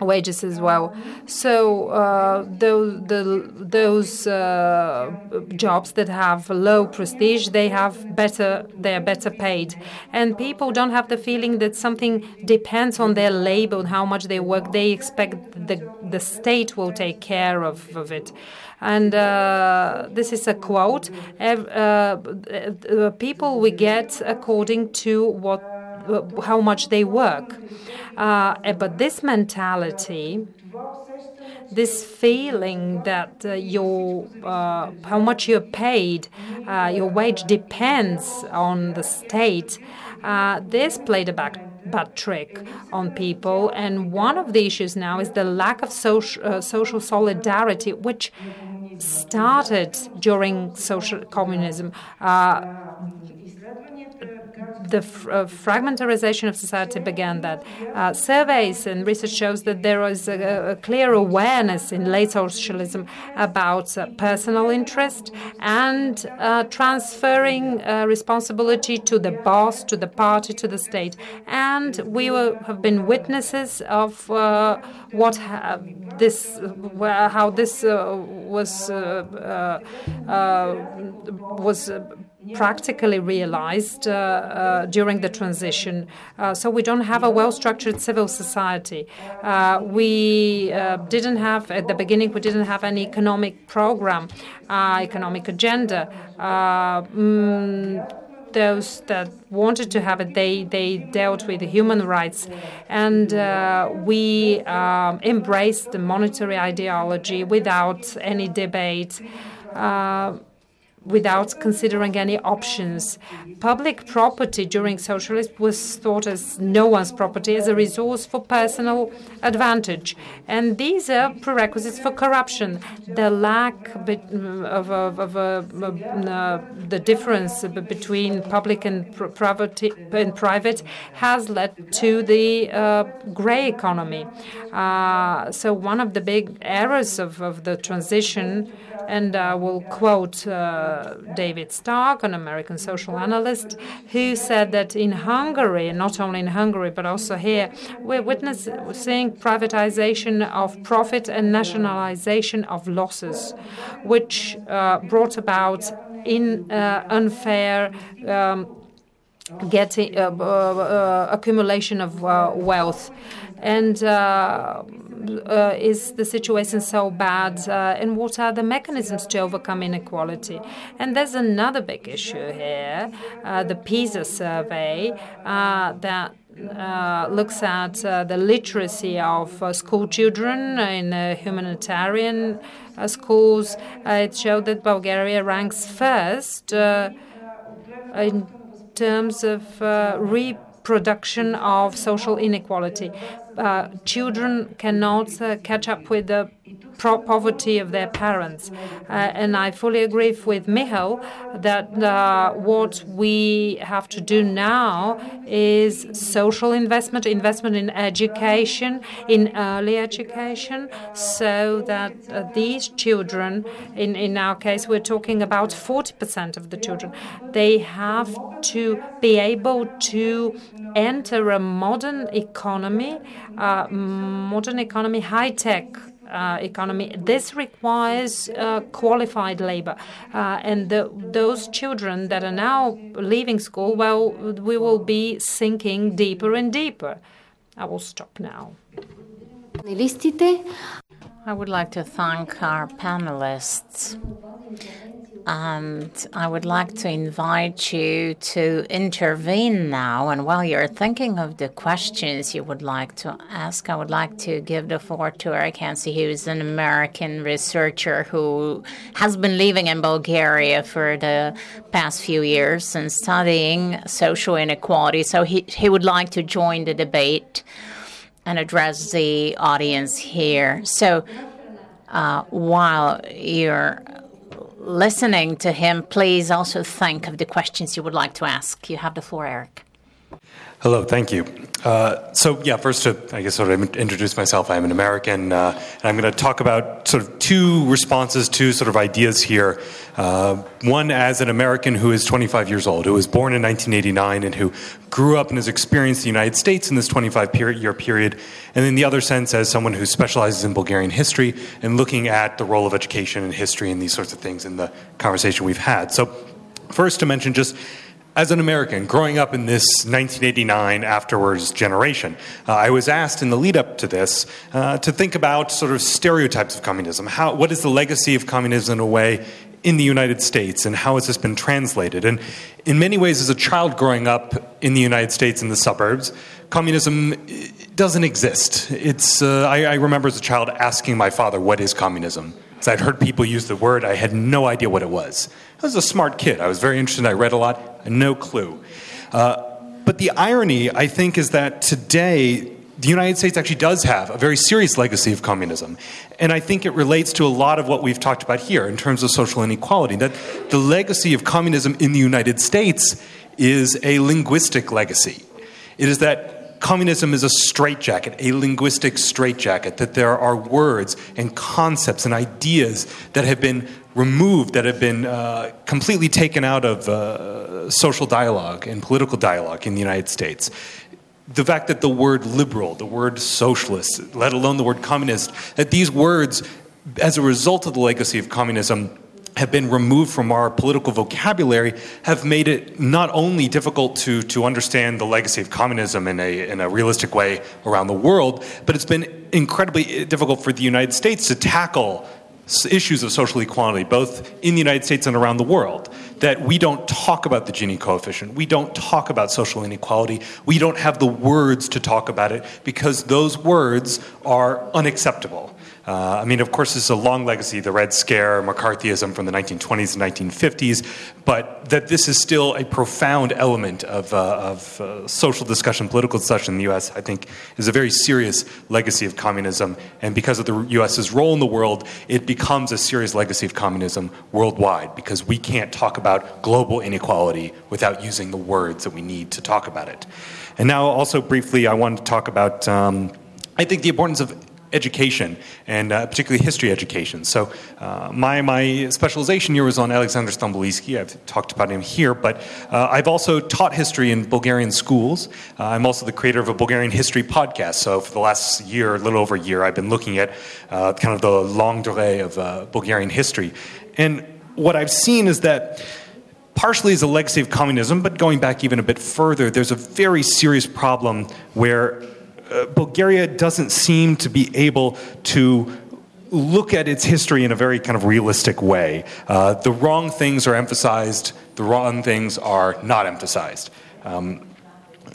wages as well. So uh, those the, those uh, jobs that have low prestige, they have better they are better paid, and people don't have the feeling that something depends on their labor, how much they work. They expect the the state will take care of, of it. And uh, this is a quote: uh, "People we get according to what how much they work." Uh, but this mentality, this feeling that uh, your uh, how much you're paid, uh, your wage depends on the state. Uh, this played a bad, bad trick on people, and one of the issues now is the lack of social uh, social solidarity, which started during social communism the uh, fragmentarization of society began that. Uh, surveys and research shows that there was a, a clear awareness in late socialism about uh, personal interest and uh, transferring uh, responsibility to the boss, to the party, to the state. And we were, have been witnesses of uh, what ha- this, how this was was practically realized uh, uh, during the transition. Uh, so we don't have a well-structured civil society. We didn't have at the beginning. We didn't have an economic program, economic agenda. Mm, those that wanted to have it, they, they dealt with human rights. And uh, we um, embraced the monetary ideology without any debate. Uh, without considering any options. Public property during socialism was thought as no one's property, as a resource for personal advantage. And these are prerequisites for corruption. The lack of, of, of, of uh, the difference between public and, private, and private has led to the uh, gray economy. Uh, so one of the big errors of, of the transition and I will quote uh, David Stark, an American social analyst, who said that in Hungary, not only in Hungary but also here, we're witnessing privatization of profit and nationalization of losses, which uh, brought about in uh, unfair. Um, getting uh, uh, uh, accumulation of wealth and uh, uh, is the situation so bad? Uh, and what are the mechanisms to overcome inequality? And there's another big issue here uh, the PISA survey uh, that uh, looks at uh, the literacy of uh, school children in humanitarian schools. it showed that Bulgaria ranks first in terms of reproduction of social inequality uh, children cannot uh, catch up with the poverty of their parents. Uh, and I fully agree with Michal that uh, what we have to do now is social investment, investment in education, in early education, so that uh, these children, in, in our case, we're talking about 40% of the children, they have to be able to enter a modern economy, uh, modern economy, high tech uh, economy. This requires uh, qualified labor. Uh, and the, those children that are now leaving school, well, we will be sinking deeper and deeper. I will stop now. I would like to thank our panelists. And I would like to invite you to intervene now. And while you're thinking of the questions you would like to ask, I would like to give the floor to Eric Halsey, who's an American researcher who has been living in Bulgaria for the past few years and studying social inequality. So he, he would like to join the debate and address the audience here. So uh, while you're listening to him, please also think of the questions you would like to ask. You have the floor, Eric. Hello, thank you. Uh, so, yeah, first to, I guess, sort of introduce myself. I'm an American, uh, and I'm going to talk about sort of two responses, two sort of ideas here. Uh, one as an American who is 25 years old, who was born in 1989 and who grew up and has experienced the United States in this 25 year period. And then the other sense as someone who specializes in Bulgarian history and looking at the role of education and history and these sorts of things in the conversation we've had. So, first to mention just as an American growing up in this 1989 afterwards generation, uh, I was asked in the lead up to this uh, to think about sort of stereotypes of communism. How, what is the legacy of communism in a way in the United States, and how has this been translated? And in many ways, as a child growing up in the United States in the suburbs, communism doesn't exist. It's, uh, I, I remember as a child asking my father, What is communism? Because I'd heard people use the word, I had no idea what it was. I was a smart kid. I was very interested. I read a lot. No clue. Uh, but the irony, I think, is that today the United States actually does have a very serious legacy of communism. And I think it relates to a lot of what we've talked about here in terms of social inequality. That the legacy of communism in the United States is a linguistic legacy. It is that communism is a straitjacket, a linguistic straitjacket, that there are words and concepts and ideas that have been removed, that have been uh, completely taken out of uh, social dialogue and political dialogue in the United States. The fact that the word liberal, the word socialist, let alone the word communist, that these words, as a result of the legacy of communism, have been removed from our political vocabulary have made it not only difficult to, to understand the legacy of communism in a, in a realistic way around the world, but it's been incredibly difficult for the United States to tackle issues of social equality, both in the United States and around the world. That we don't talk about the Gini coefficient, we don't talk about social inequality, we don't have the words to talk about it because those words are unacceptable. Uh, I mean, of course, this is a long legacy, the Red Scare, McCarthyism from the 1920s and 1950s, but that this is still a profound element of, uh, of uh, social discussion, political discussion in the U.S., I think, is a very serious legacy of communism. And because of the U.S.'s role in the world, it becomes a serious legacy of communism worldwide because we can't talk about global inequality without using the words that we need to talk about it. And now, also briefly, I wanted to talk about, um, I think, the importance of education and uh, particularly history education. So uh, my, my specialization here was on Alexander Stambolijski. I've talked about him here, but uh, I've also taught history in Bulgarian schools. Uh, I'm also the creator of a Bulgarian history podcast. So for the last year, a little over a year, I've been looking at uh, kind of the longue durée of uh, Bulgarian history. And what I've seen is that partially as a legacy of communism, but going back even a bit further, there's a very serious problem where uh, Bulgaria doesn't seem to be able to look at its history in a very kind of realistic way. Uh, the wrong things are emphasized, the wrong things are not emphasized. Um,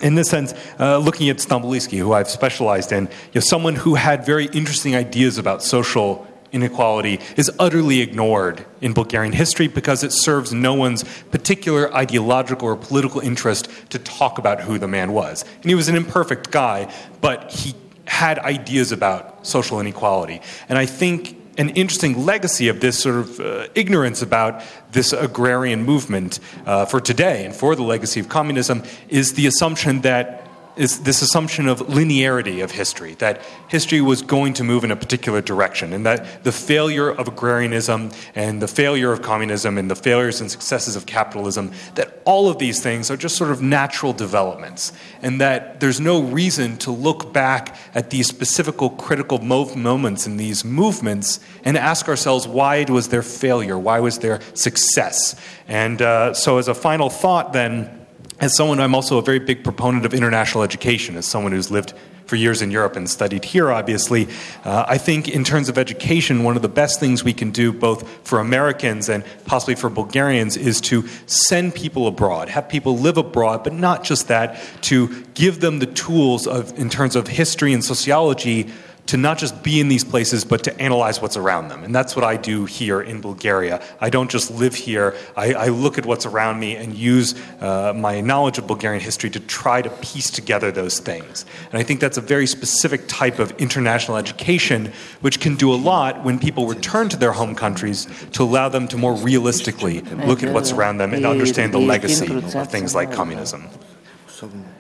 in this sense, uh, looking at Stambolijski, who I've specialized in, you know, someone who had very interesting ideas about social inequality is utterly ignored in Bulgarian history because it serves no one's particular ideological or political interest to talk about who the man was. And he was an imperfect guy, but he had ideas about social inequality. And I think an interesting legacy of this sort of uh, ignorance about this agrarian movement uh, for today and for the legacy of communism is the assumption that is this assumption of linearity of history, that history was going to move in a particular direction, and that the failure of agrarianism and the failure of communism and the failures and successes of capitalism, that all of these things are just sort of natural developments, and that there's no reason to look back at these specific critical moments in these movements and ask ourselves why was there failure, why was there success? And uh, so, as a final thought, then, as someone, I'm also a very big proponent of international education, as someone who's lived for years in Europe and studied here, obviously. Uh, I think, in terms of education, one of the best things we can do, both for Americans and possibly for Bulgarians, is to send people abroad, have people live abroad, but not just that, to give them the tools of, in terms of history and sociology to not just be in these places, but to analyze what's around them. And that's what I do here in Bulgaria. I don't just live here, I, I look at what's around me and use uh, my knowledge of Bulgarian history to try to piece together those things. And I think that's a very specific type of international education, which can do a lot when people return to their home countries to allow them to more realistically look at what's around them and understand the legacy of things like communism.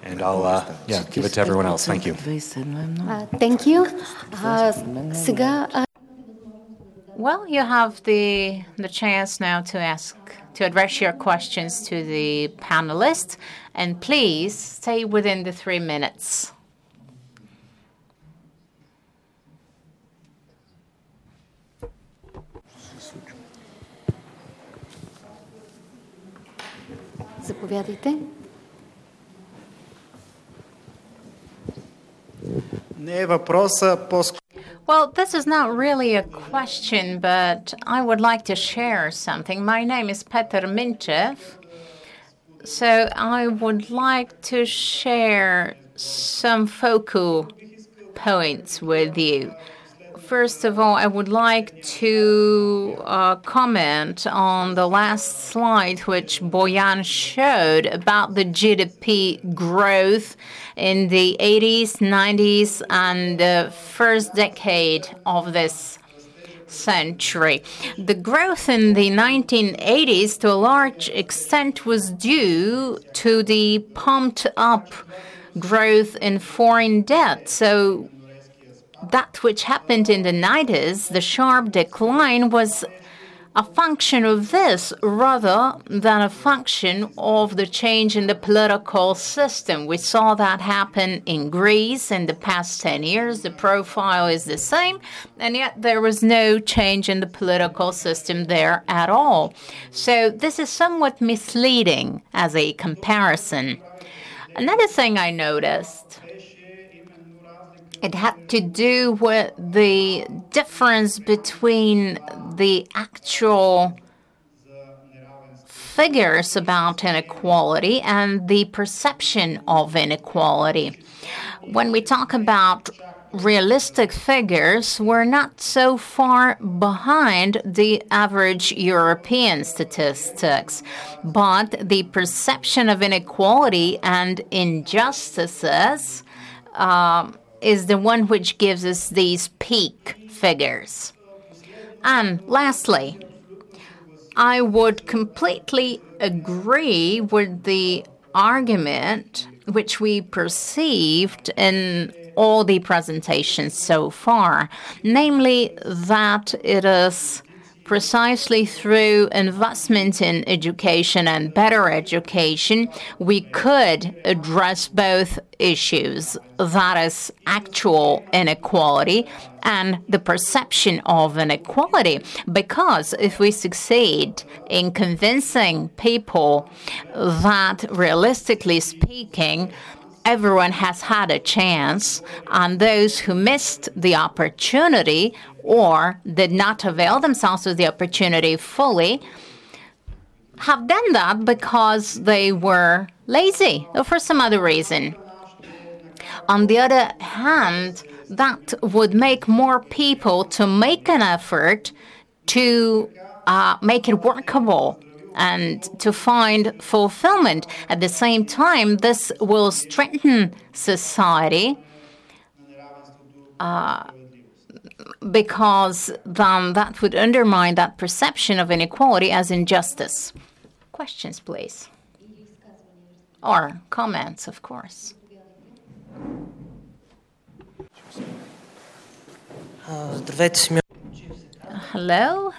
And I'll uh, yeah, give it to everyone else. Thank you. Uh, thank you. Uh, сега, uh, Well, you have the the chance now to ask to address your questions to the panelists, and please stay within the three minutes. заповядайте. Well, this is not really a question, but I would like to share something. My name is Peter Minchev. So I would like to share some focal points with you. First of all, I would like to uh, comment on the last slide which Boyan showed about the GDP growth in the 80s, 90s, and the first decade of this century. The growth in the 1980s, to a large extent, was due to the pumped up growth in foreign debt. So that which happened in the 90s, the sharp decline, was a function of this rather than a function of the change in the political system. We saw that happen in Greece in the past 10 years. The profile is the same, and yet there was no change in the political system there at all. So this is somewhat misleading as a comparison. Another thing I noticed it had to do with the difference between the actual figures about inequality and the perception of inequality. When we talk about realistic figures we're not so far behind the average European statistics, but the perception of inequality and injustices uh, is the one which gives us these peak figures. And lastly, I would completely agree with the argument which we perceived in all the presentations so far, namely that it is precisely through investment in education and better education, we could address both issues that is, actual inequality and the perception of inequality. Because if we succeed in convincing people that, realistically speaking, everyone has had a chance, and those who missed the opportunity or did not avail themselves of the opportunity fully have done that because they were lazy or for some other reason. On the other hand, that would make more people to make an effort to uh, make it workable and to find fulfillment. At the same time, this will strengthen society uh, because then that would undermine that perception of inequality as injustice. Questions, please. Or comments, of course. Hello.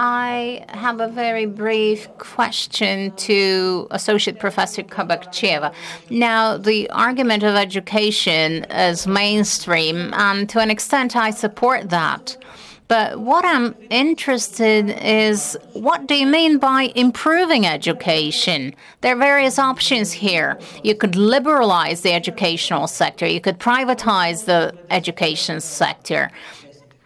I have a very brief question to Associate Professor Kabakchieva. Now, the argument of education is mainstream, and to an extent, I support that. But what I'm interested in is what do you mean by improving education? There are various options here. You could liberalize the educational sector, you could privatize the education sector.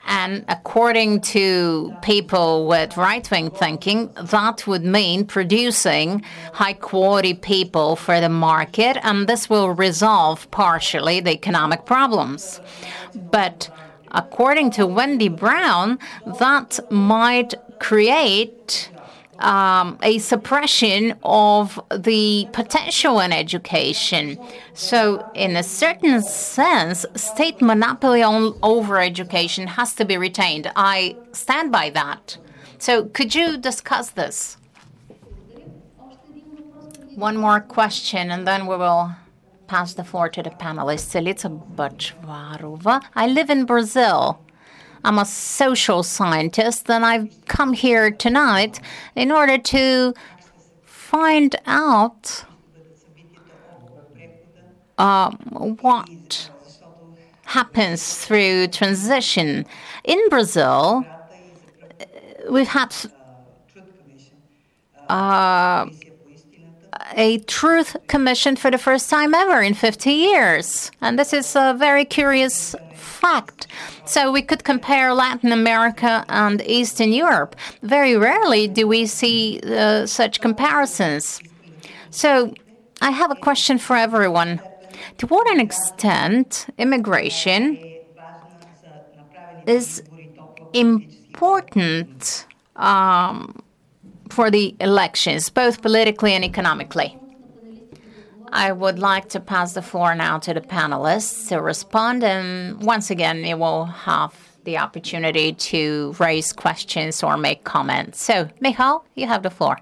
And according to people with right wing thinking, that would mean producing high quality people for the market, and this will resolve partially the economic problems. But according to Wendy Brown, that might create um, a suppression of the potential in education. So, in a certain sense, state monopoly on, over education has to be retained. I stand by that. So, could you discuss this? One more question, and then we will pass the floor to the panelists. I live in Brazil. I'm a social scientist, and I've come here tonight in order to find out um, what happens through transition. In Brazil, we've had uh, a truth commission for the first time ever in 50 years. And this is a very curious fact. So we could compare Latin America and Eastern Europe. Very rarely do we see uh, such comparisons. So I have a question for everyone. To what an extent immigration is important um, for the elections, both politically and economically? I would like to pass the floor now to the panelists to respond, and once again, you will have the opportunity to raise questions or make comments. So, Michal, you have the floor.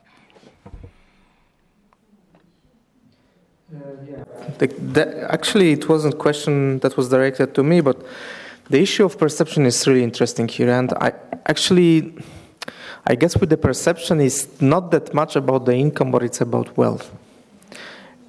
Uh. The, the, actually, it wasn't a question that was directed to me, but the issue of perception is really interesting here. And I actually, I guess with the perception is not that much about the income, but it's about wealth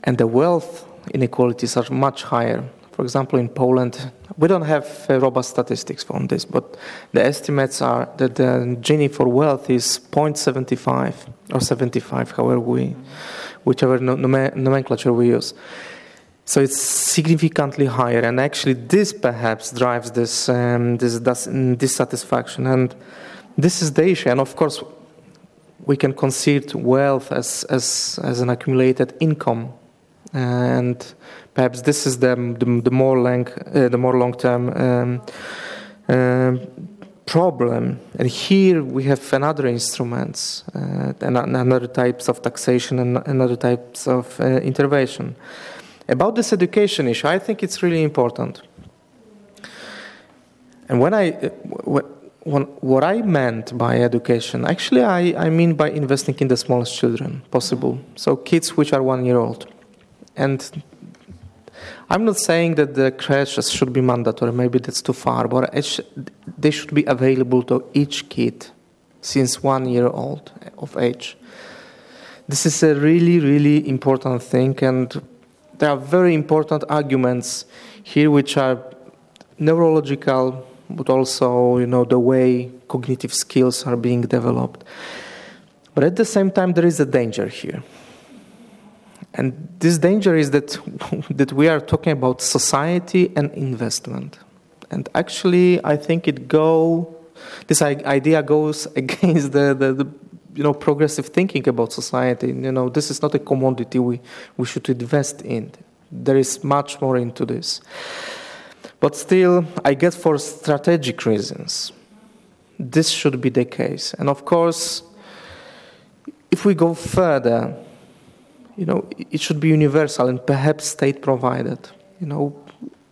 and the wealth inequalities are much higher. For example, in Poland, we don't have uh, robust statistics on this, but the estimates are that the Gini for wealth is 0.75 or 75, however we, whichever nomenclature we use. So it's significantly higher, and actually, this perhaps drives this um, this dissatisfaction, and this is the issue. And of course, we can consider wealth as as as an accumulated income and Perhaps this is the the, the more long uh, the more long term um, um, problem. And here we have another instruments uh, and another types of taxation and another types of uh, intervention. About this education issue, I think it's really important. And when I, when, what I meant by education, actually, I, I mean by investing in the smallest children possible. So kids which are one year old. And I'm not saying that the crèches should be mandatory, maybe that's too far, but they should be available to each kid since one year old of age. This is a really, really important thing, and there are very important arguments here which are neurological, but also you know the way cognitive skills are being developed. But at the same time, there is a danger here. And this danger is that, <laughs> that we are talking about society and investment. And actually, I think it go, this idea goes <laughs> against the, the, the you know, progressive thinking about society. You know, this is not a commodity we, we should invest in. There is much more into this. But still, I guess for strategic reasons, this should be the case. And of course, if we go further, you know, it should be universal and perhaps state provided. You know,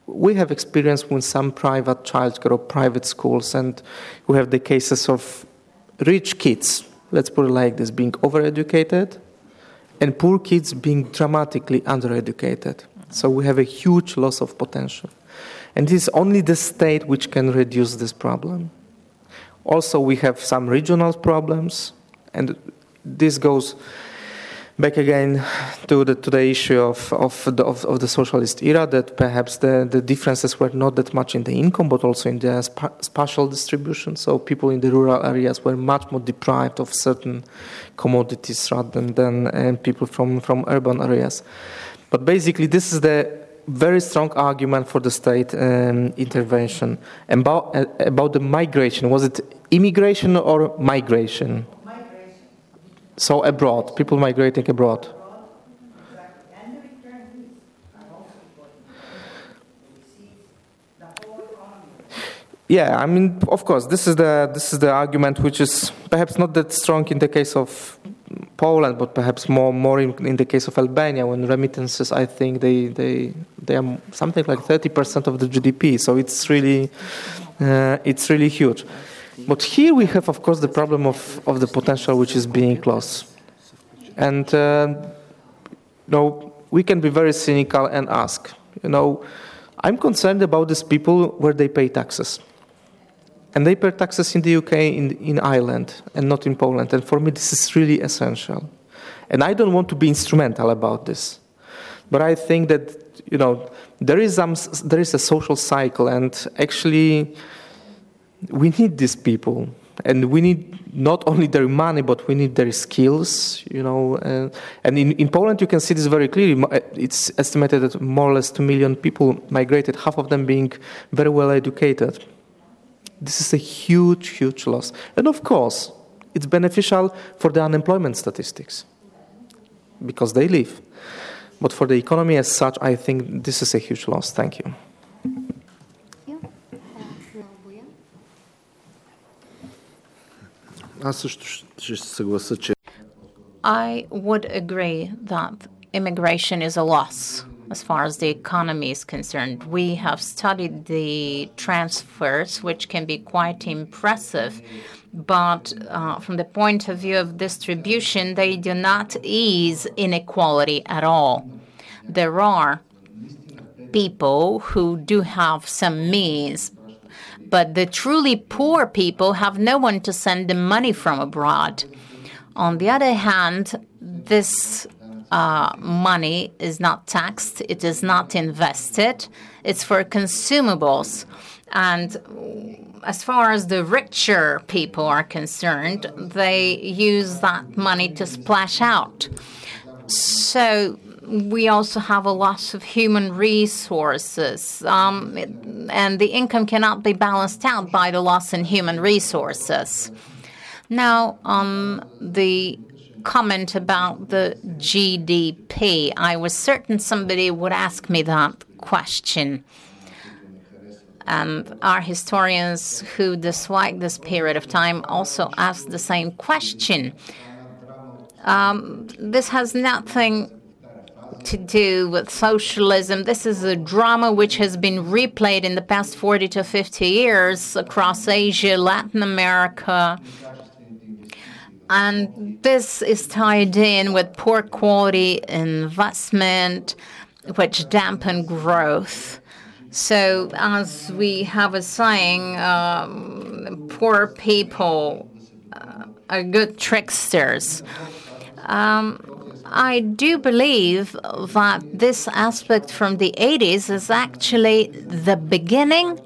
we have experience with some private childcare or private schools, and we have the cases of rich kids, let's put it like this, being overeducated, and poor kids being dramatically undereducated. So we have a huge loss of potential. And it is only the state which can reduce this problem. Also, we have some regional problems, and this goes back again to the, to the issue of, of, the, of, of the socialist era that perhaps the, the differences were not that much in the income but also in the spa- spatial distribution. So people in the rural areas were much more deprived of certain commodities rather than, than people from, from urban areas. But basically, this is the very strong argument for the state um, intervention. About, uh, about the migration, was it immigration or migration? So abroad, people migrating abroad. Yeah, I mean, of course, this is the this is the argument which is perhaps not that strong in the case of Poland, but perhaps more more in, in the case of Albania, when remittances, I think they they they are something like thirty percent of the GDP. So it's really uh, it's really huge. But here we have, of course, the problem of, of the potential which is being lost. And, uh, you know, we can be very cynical and ask, you know, I'm concerned about these people where they pay taxes. And they pay taxes in the UK, in, in Ireland, and not in Poland. And for me, this is really essential. And I don't want to be instrumental about this. But I think that, you know, there is, some, there is a social cycle, and actually, we need these people and we need not only their money but we need their skills you know uh, and in, in poland you can see this very clearly uh, it's estimated that more or less 2 million people migrated half of them being very well educated this is a huge, huge loss. And of course, it's beneficial for the unemployment statistics because they leave. But for the economy as such, I think this is a huge loss. Thank you. I would agree that immigration is a loss as far as the economy is concerned. We have studied the transfers, which can be quite impressive, but uh, from the point of view of distribution, they do not ease inequality at all. There are people who do have some means, but the truly poor people have no one to send them money from abroad. On the other hand, this uh, money is not taxed, it is not invested, it's for consumables. And as far as the richer people are concerned, they use that money to splash out. So we also have a loss of human resources, um, and the income cannot be balanced out by the loss in human resources. Now, on the comment about the GDP. I was certain somebody would ask me that question. And our historians who dislike this period of time also ask the same question. Um, this has nothing to do with socialism. This is a drama which has been replayed in the past 40 to 50 years across Asia, Latin America. And this is tied in with poor quality investment, which dampen growth. So, as we have a saying, um, poor people uh, are good tricksters. Um, I do believe that this aspect from the 80s is actually the beginning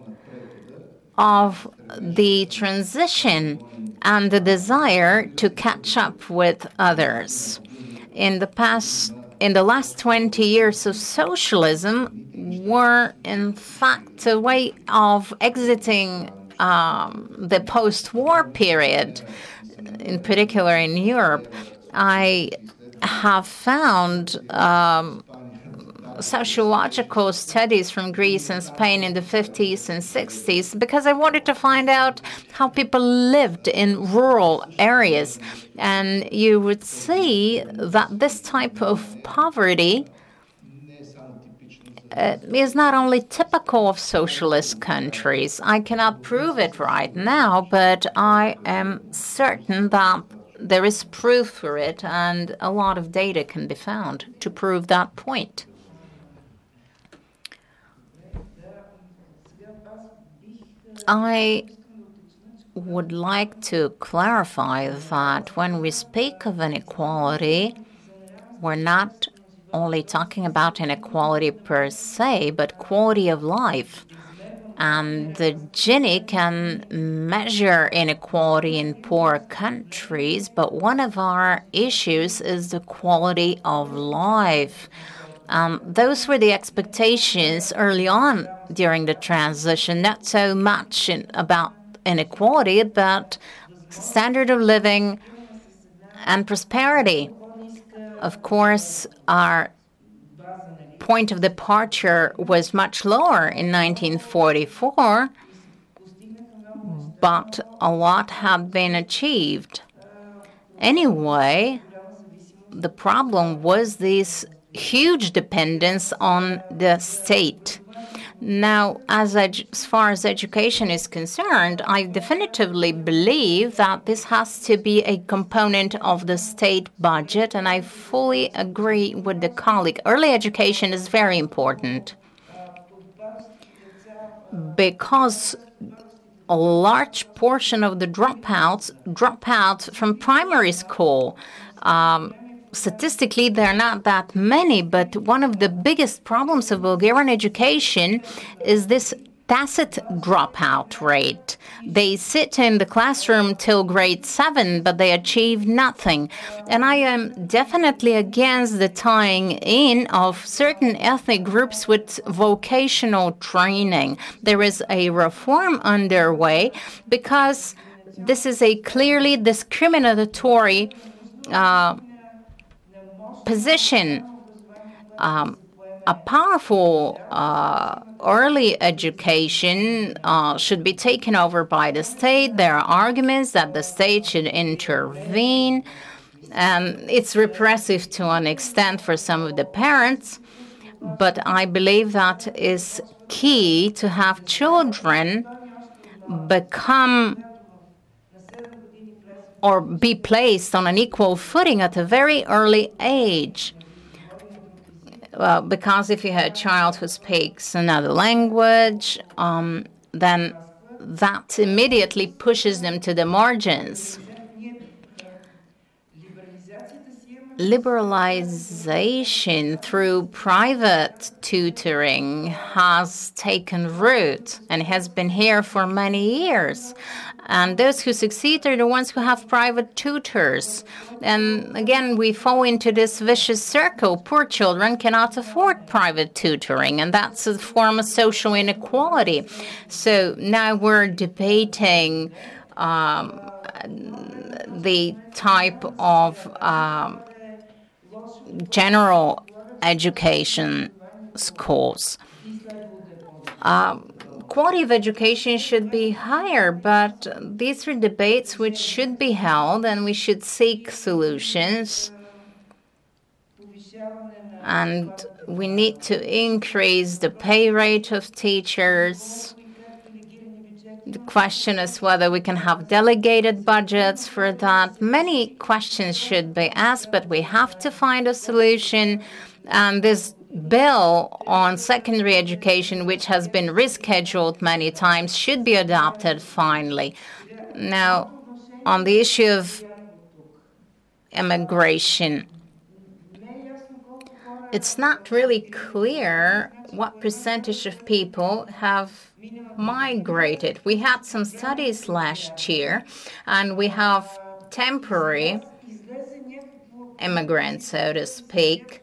of the transition and the desire to catch up with others. In the past, in the last 20 years of socialism, were in fact a way of exiting um, the post war period, in particular in Europe. I have found um, sociological studies from Greece and Spain in the 50s and 60s because I wanted to find out how people lived in rural areas. And you would see that this type of poverty uh, is not only typical of socialist countries. I cannot prove it right now, but I am certain that there is proof for it, and a lot of data can be found to prove that point. I would like to clarify that when we speak of inequality, we're not only talking about inequality per se, but quality of life. And the Gini can measure inequality in poor countries, but one of our issues is the quality of life. Um, those were the expectations early on during the transition, not so much about inequality, but standard of living and prosperity. Of course, our point of departure was much lower in 1944, but a lot had been achieved. Anyway, the problem was this huge dependence on the state. Now, as, as far as education is concerned, I definitively believe that this has to be a component of the state budget, and I fully agree with the colleague. Early education is very important because a large portion of the dropouts drop out from primary school. Um, statistically, there are not that many, but one of the biggest problems of Bulgarian education is this tacit dropout rate. They sit in the classroom till grade seven, but they achieve nothing. And I am definitely against the tying in of certain ethnic groups with vocational training. There is a reform underway because this is a clearly discriminatory. Uh, position. Um, a powerful uh, early education uh, should be taken over by the state. There are arguments that the state should intervene. and it's repressive to an extent for some of the parents, but I believe that is key to have children become or be placed on an equal footing at a very early age. Well, because if you have a child who speaks another language, um, then that immediately pushes them to the margins. Liberalization through private tutoring has taken root and has been here for many years. And those who succeed are the ones who have private tutors. And again, we fall into this vicious circle. Poor children cannot afford private tutoring, and that's a form of social inequality. So now we're debating. Um, the type of um, general education schools. Um, quality of education should be higher, but these are debates which should be held and we should seek solutions. And we need to increase the pay rate of teachers. The question is whether we can have delegated budgets for that. Many questions should be asked, but we have to find a solution. And this bill on secondary education, which has been rescheduled many times, should be adopted finally. Now, on the issue of immigration, it's not really clear what percentage of people have migrated. We had some studies last year, and we have temporary immigrants, so to speak.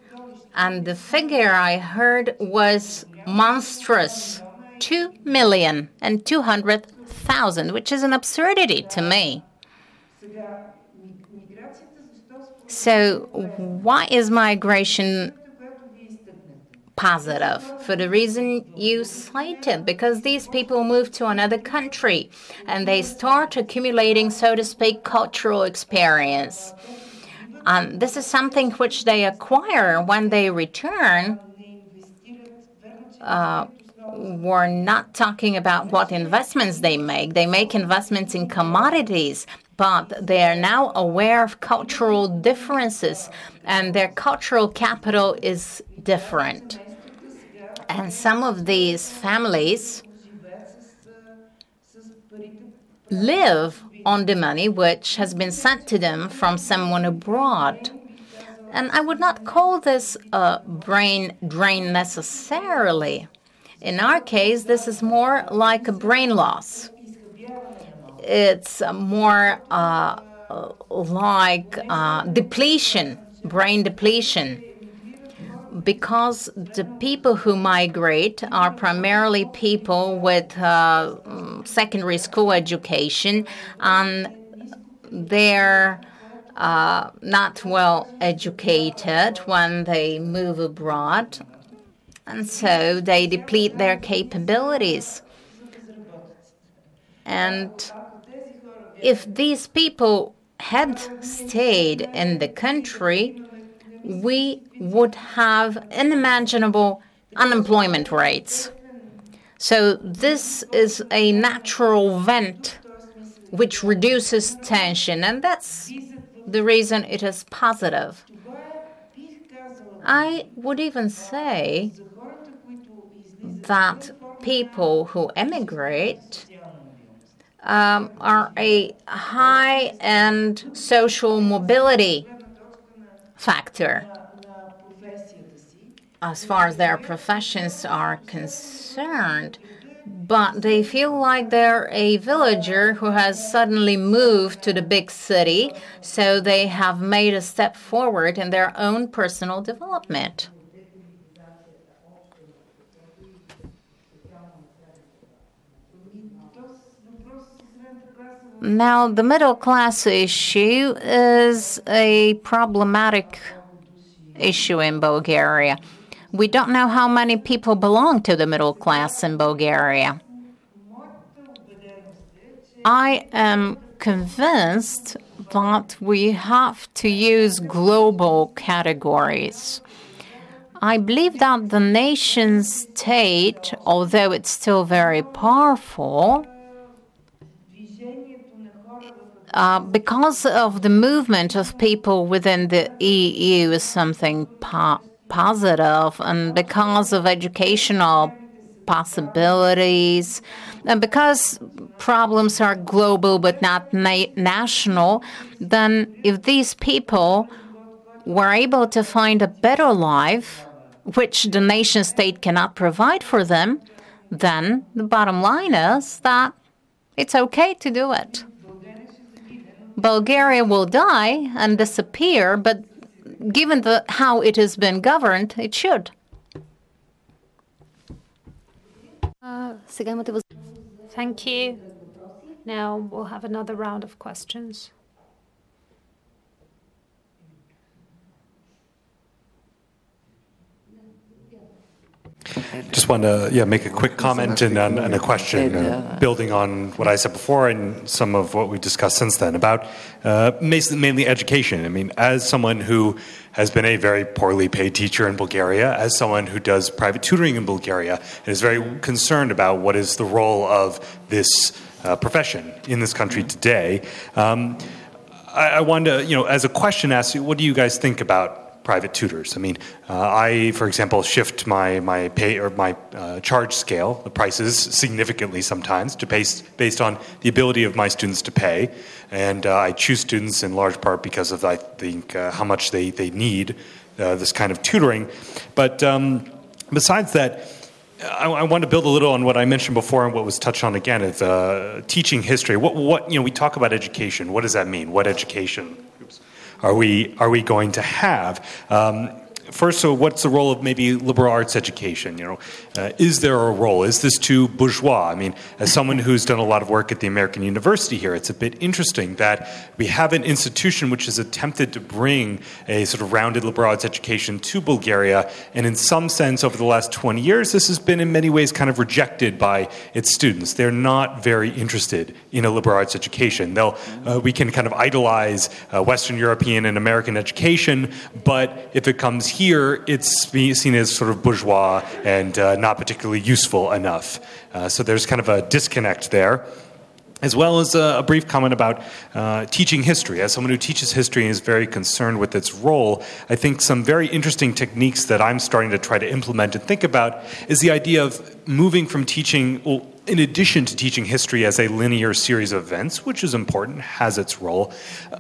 And the figure I heard was monstrous 2 million and 200,000, which is an absurdity to me. So, why is migration positive? For the reason you cited, because these people move to another country and they start accumulating, so to speak, cultural experience. Um, this is something which they acquire when they return. Uh, we're not talking about what investments they make. They make investments in commodities, but they are now aware of cultural differences, and their cultural capital is different. And some of these families live on the money which has been sent to them from someone abroad. And I would not call this a brain drain necessarily. In our case, this is more like a brain loss. It's more uh, like uh, depletion, brain depletion because the people who migrate are primarily people with uh, secondary school education and they're uh, not well educated when they move abroad and so they deplete their capabilities. And if these people had stayed in the country we would have unimaginable unemployment rates. So, this is a natural vent which reduces tension, and that's the reason it is positive. I would even say that people who emigrate um, are a high end social mobility factor as far as their professions are concerned, but they feel like they're a villager who has suddenly moved to the big city, so they have made a step forward in their own personal development. Now, the middle class issue is a problematic issue in Bulgaria. We don't know how many people belong to the middle class in Bulgaria. I am convinced that we have to use global categories. I believe that the nation state, although it's still very powerful, uh, because of the movement of people within the EU is something po- positive, and because of educational possibilities, and because problems are global but not na- national, then if these people were able to find a better life, which the nation state cannot provide for them, then the bottom line is that it's okay to do it. Bulgaria will die and disappear, but given the, how it has been governed, it should. Uh, Thank you. Now we'll have another round of questions. Just want to yeah make a quick comment and, and, and a question, uh, building on what I said before and some of what we discussed since then about uh, mainly education. I mean, as someone who has been a very poorly paid teacher in Bulgaria, as someone who does private tutoring in Bulgaria, and is very concerned about what is the role of this uh, profession in this country today. Um, I, I wanted to, you know, as a question, ask you, what do you guys think about private tutors. I mean, uh, I, for example, shift my, my pay or my uh, charge scale, the prices significantly sometimes, to based, based on the ability of my students to pay. And uh, I choose students in large part because of, I think, uh, how much they, they need uh, this kind of tutoring. But um, besides that, I, I, want to build a little on what I mentioned before and what was touched on again is uh, teaching history. What, what, you know, we talk about education. What does that mean? What education? Are we, are we going to have? Um, first, so what's the role of maybe liberal arts education? You know, uh, is there a role? Is this too bourgeois? I mean, as someone who's done a lot of work at the American University here, it's a bit interesting that we have an institution which has attempted to bring a sort of rounded liberal arts education to Bulgaria, and in some sense, over the last 20 years, this has been in many ways kind of rejected by its students. They're not very interested in a liberal arts education. They'll, uh, we can kind of idolize uh, Western European and American education, but if it comes here, it's seen as sort of bourgeois and uh, not particularly useful enough. Uh, so there's kind of a disconnect there as well as a, a brief comment about uh, teaching history. As someone who teaches history and is very concerned with its role, I think some very interesting techniques that I'm starting to try to implement and think about is the idea of moving from teaching, in addition to teaching history as a linear series of events, which is important, has its role,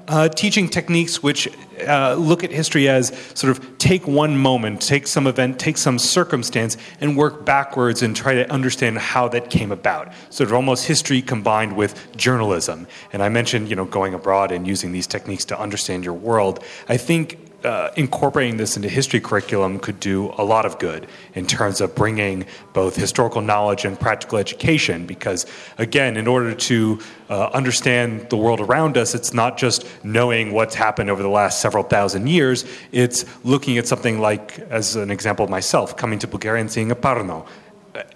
uh, teaching techniques which uh, look at history as sort of take one moment, take some event, take some circumstance, and work backwards and try to understand how that came about. Sort of almost history combined with journalism. And I mentioned, you know, going abroad and using these techniques to understand your world. I think uh, incorporating this into history curriculum could do a lot of good in terms of bringing both historical knowledge and practical education. Because, again, in order to uh, understand the world around us, it's not just knowing what's happened over the last several thousand years, it's looking at something like, as an example myself, coming to Bulgaria and seeing a Parno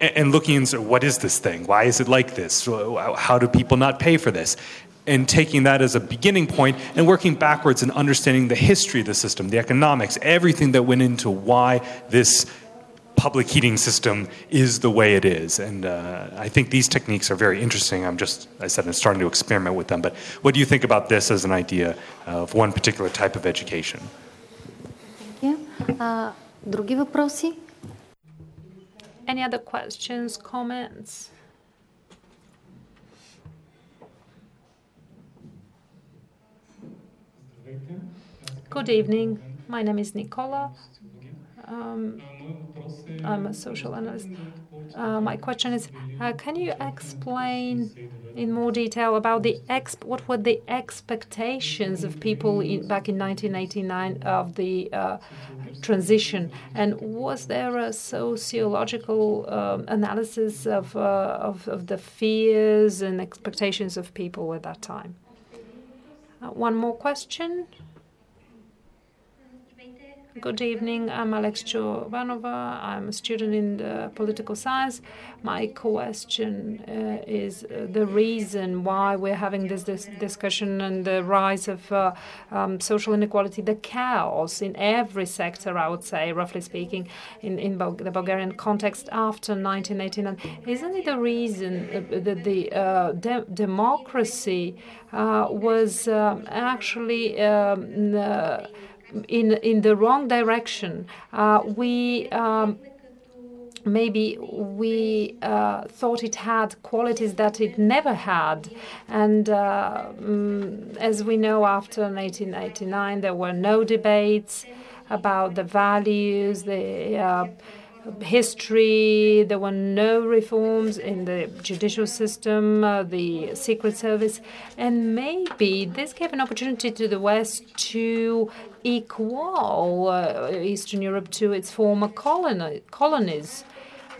and looking into what is this thing? Why is it like this? How do people not pay for this? and taking that as a beginning point and working backwards and understanding the history of the system, the economics, everything that went into why this public heating system is the way it is. And uh, I think these techniques are very interesting. I'm just, I said, I'm starting to experiment with them. But what do you think about this as an idea of one particular type of education? Thank you. Uh, Any other questions, comments? Good evening. My name is Nicola. Um, I'm a social analyst. Uh, my question is, uh, can you explain in more detail about the exp- what were the expectations of people in, back in 1989 of the uh, transition, and was there a sociological um, analysis of, uh, of, of the fears and expectations of people at that time? Uh, one more question. Good evening. I'm Alex Chovanova. I'm a student in the political science. My question uh, is uh, the reason why we're having this, this discussion and the rise of uh, um, social inequality, the chaos in every sector, I would say, roughly speaking, in, in Bul- the Bulgarian context after 1989. Isn't it the reason uh, that the uh, de- democracy uh, was um, actually um, in in the wrong direction. Uh, we um, maybe we uh, thought it had qualities that it never had. And uh, um, as we know, after 1989, there were no debates about the values, the uh, history. There were no reforms in the judicial system, uh, the Secret Service, and maybe this gave an opportunity to the West to equal uh, Eastern Europe to its former coloni- colonies.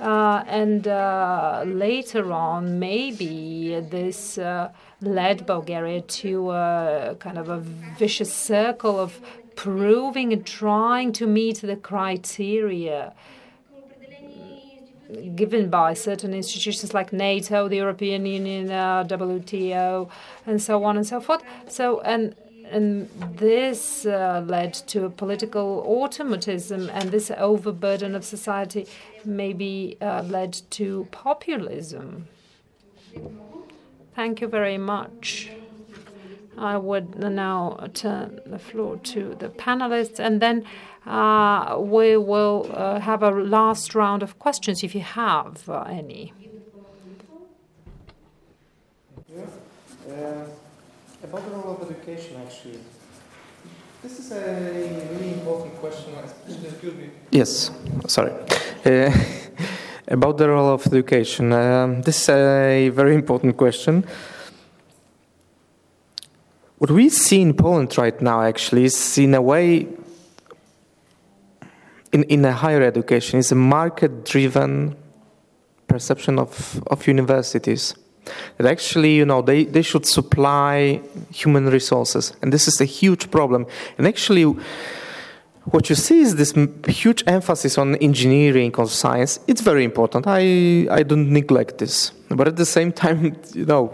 Uh, and uh, later on, maybe this uh, led Bulgaria to a kind of a vicious circle of proving and trying to meet the criteria given by certain institutions like NATO, the European Union, uh, WTO, and so on and so forth. So, and and this uh, led to a political automatism, and this overburden of society maybe uh, led to populism. Thank you very much. I would now turn the floor to the panelists, and then we will uh, have a last round of questions if you have uh, any. Uh, about the role of education, actually. This is a really important question. Yes, sorry. Uh, <laughs> about the role of education. Um, this is a very important question. What we see in Poland right now, actually, is in a way, in, in a higher education, is a market driven perception of, of universities that actually, you know, they, they should supply human resources. And this is a huge problem. And actually, what you see is this huge emphasis on engineering, on science. It's very important. I, I don't neglect this. But at the same time, <laughs> you know,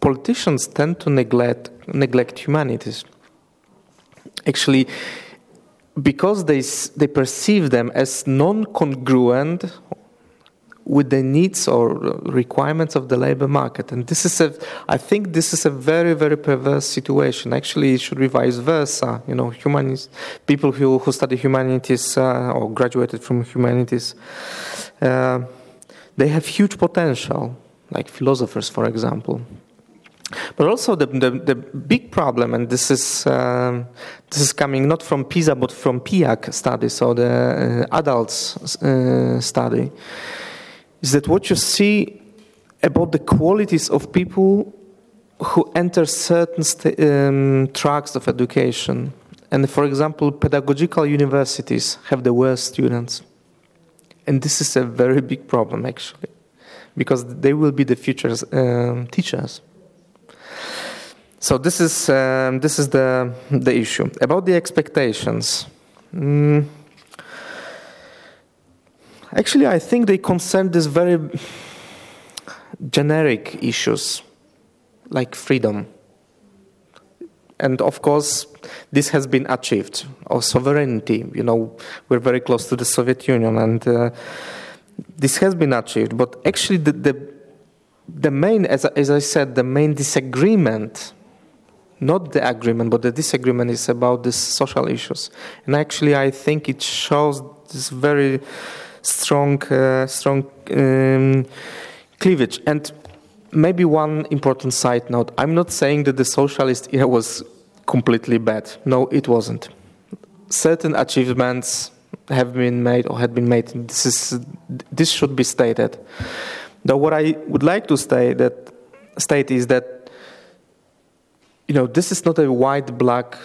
politicians tend to neglect, neglect humanities. Actually, because they, they perceive them as non congruent with the needs or requirements of the labor market. And this is a, I think this is a very, very perverse situation. Actually, it should be vice versa. You know, humanities, people who, who study humanities uh, or graduated from humanities, uh, they have huge potential, like philosophers, for example. But also the, the, the, big problem, and this is um, this is coming not from PISA but from PIAAC studies so the uh, adults uh, study, is that what you see about the qualities of people who enter certain um, tracks of education. And for example, pedagogical universities have the worst students. And this is a very big problem, actually, because they will be the future um, teachers. So this is um, this is the the issue about the expectations. Mm. Actually, I think they concern these very generic issues like freedom. And of course, this has been achieved, or sovereignty. You know, we're very close to the Soviet Union, and uh, this has been achieved. But actually, the, the, the main, as, as I said, the main disagreement not the agreement, but the disagreement is about the social issues. And actually, I think it shows this very strong, uh, strong um, cleavage. And maybe one important side note: I'm not saying that the socialist <laughs> era was completely bad. No, it wasn't. Certain achievements have been made or had been made. This is this should be stated. Though what I would like to state that state is that you know this is not a white black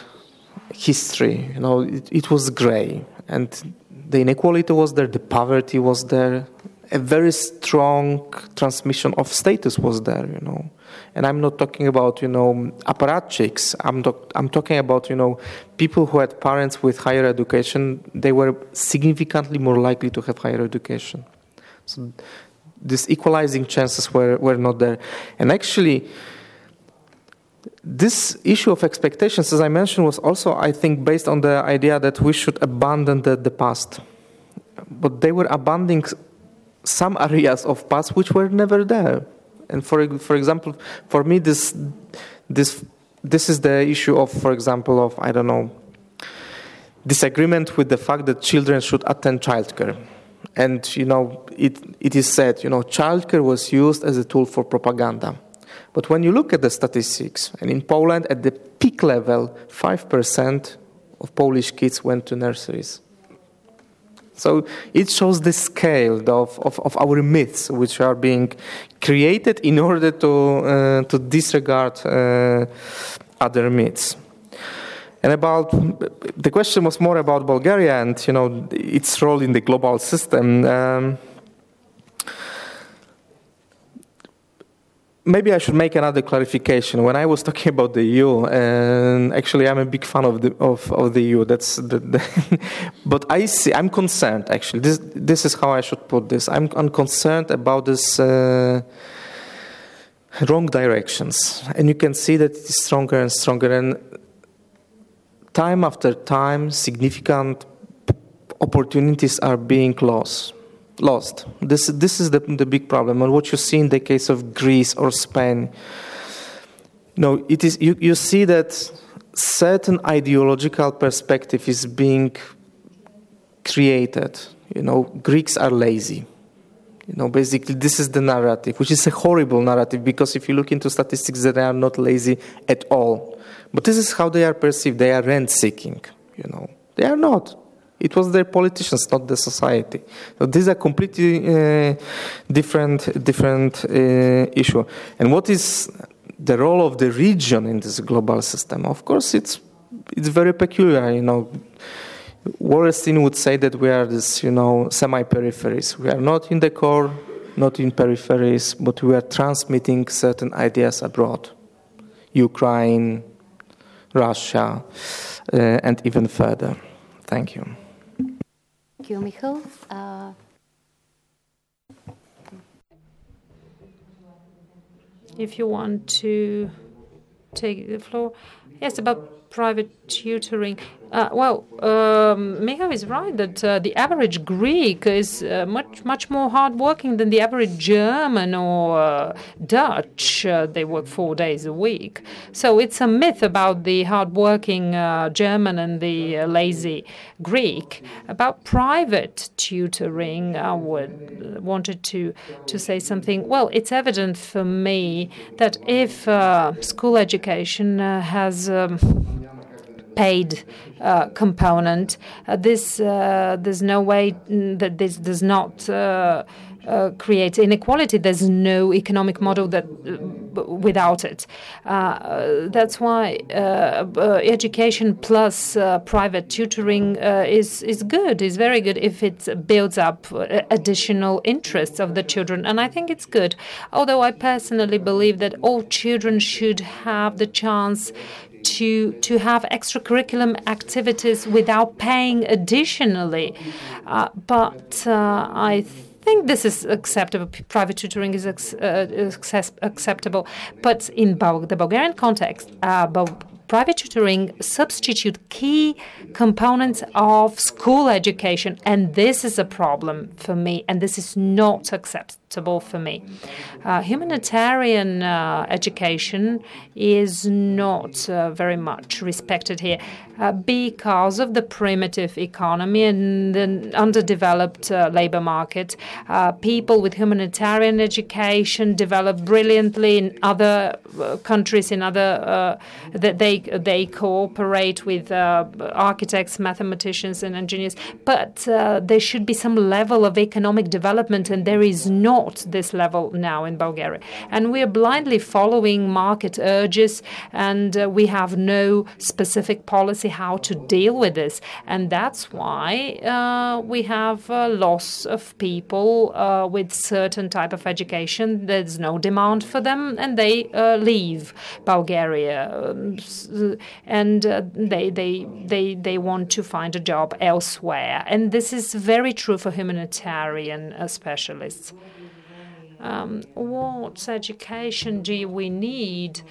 history. You know it, it was gray and the inequality was there, the poverty was there, a very strong transmission of status was there, you know. And I'm not talking about, you know, apparatchiks. I'm, I'm talking about, you know, people who had parents with higher education, they were significantly more likely to have higher education. So these equalizing chances were, were not there. And actually, this issue of expectations, as I mentioned, was also, I think, based on the idea that we should abandon the, the past. But they were abandoning some areas of past which were never there. And for, for example, for me, this, this, this is the issue of, for example, of, I don't know, disagreement with the fact that children should attend childcare. And, you know, it, it is said, you know, childcare was used as a tool for propaganda but when you look at the statistics, and in Poland at the peak level, 5% of Polish kids went to nurseries. So it shows the scale of, of, of, our myths, which are being created in order to, uh, to disregard uh, other myths. And about the question was more about Bulgaria and you know its role in the global system. Um, maybe I should make another clarification. When I was talking about the EU, and actually I'm a big fan of the of, of the EU. That's the, the <laughs> but I see I'm concerned. Actually, this this is how I should put this. I'm, I'm concerned about this. Uh, wrong directions and you can see that it is stronger and stronger and time after time significant opportunities are being lost lost. This, this is the, the big problem. And what you see in the case of Greece or Spain, no, it is, you, you see that certain ideological perspective is being created. You know, Greeks are lazy. You know, basically, this is the narrative, which is a horrible narrative because if you look into statistics, they are not lazy at all. But this is how they are perceived. They are rent seeking. You know, they are not. It was their politicians, not the society. So these are completely uh, different, different uh, issue. And what is the role of the region in this global system? Of course, it's it's very peculiar. You know, Wallerstein would say that we are this, you know, semi-peripheries. We are not in the core, not in peripheries, but we are transmitting certain ideas abroad. Ukraine, Russia, uh, and even further. Thank you. You, Michal. Uh, If you want to take the floor, yes, about private tutoring. Uh, well, um, is right that uh, the average Greek is uh, much much more hardworking than the average German or uh, Dutch. Uh, they work four days a week, so it's a myth about the hardworking uh, German and the lazy Greek. About private tutoring, I would wanted to to say something. Well, it's evident for me that if school education has um, paid uh, component. Uh, this uh, there's no way that this does not. Uh, uh, create inequality. There's no economic model that uh, without it. that's why education plus private tutoring is is good. is very good if it builds up additional interests of the children, and I think it's good. Although I personally believe that all children should have the chance to to have extracurriculum activities without paying additionally. Uh, but uh, I think this is acceptable. Private tutoring is uh, acceptable, but in the Bulgarian context, uh, private tutoring substitute key components of school education, and this is a problem for me, and this is not acceptable acceptable for me. Uh, humanitarian uh, education is not uh, very much respected here uh, because of the primitive economy and the underdeveloped uh, labor market. Uh, people with humanitarian education develop brilliantly in other countries, in other that they they cooperate with architects, mathematicians, and engineers. But there should be some level of economic development, and there is not not this level now in Bulgaria. And we are blindly following market urges, and uh, we have no specific policy how to deal with this. And that's why uh, we have a loss of people uh, with certain type of education. There's no demand for them, and they uh, leave Bulgaria, um, and uh, they they they they want to find a job elsewhere. And this is very true for humanitarian uh, specialists. Um, what education do we need?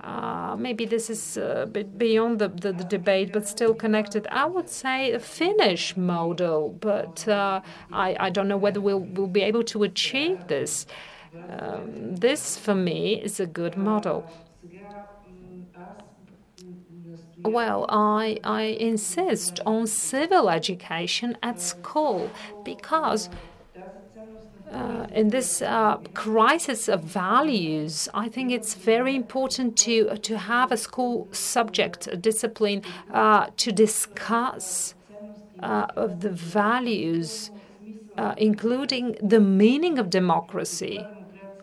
Uh, maybe this is a bit beyond the, the, the, debate, but still connected. I would say a Finnish model, but uh, I, I don't know whether we'll, we'll be able to achieve this. Um, this, for me, is a good model. Well, I, I insist on civil education at school because uh, in this uh, crisis of values, I think it's very important to to have a school subject, a discipline, uh, to discuss uh, of the values, uh, including the meaning of democracy.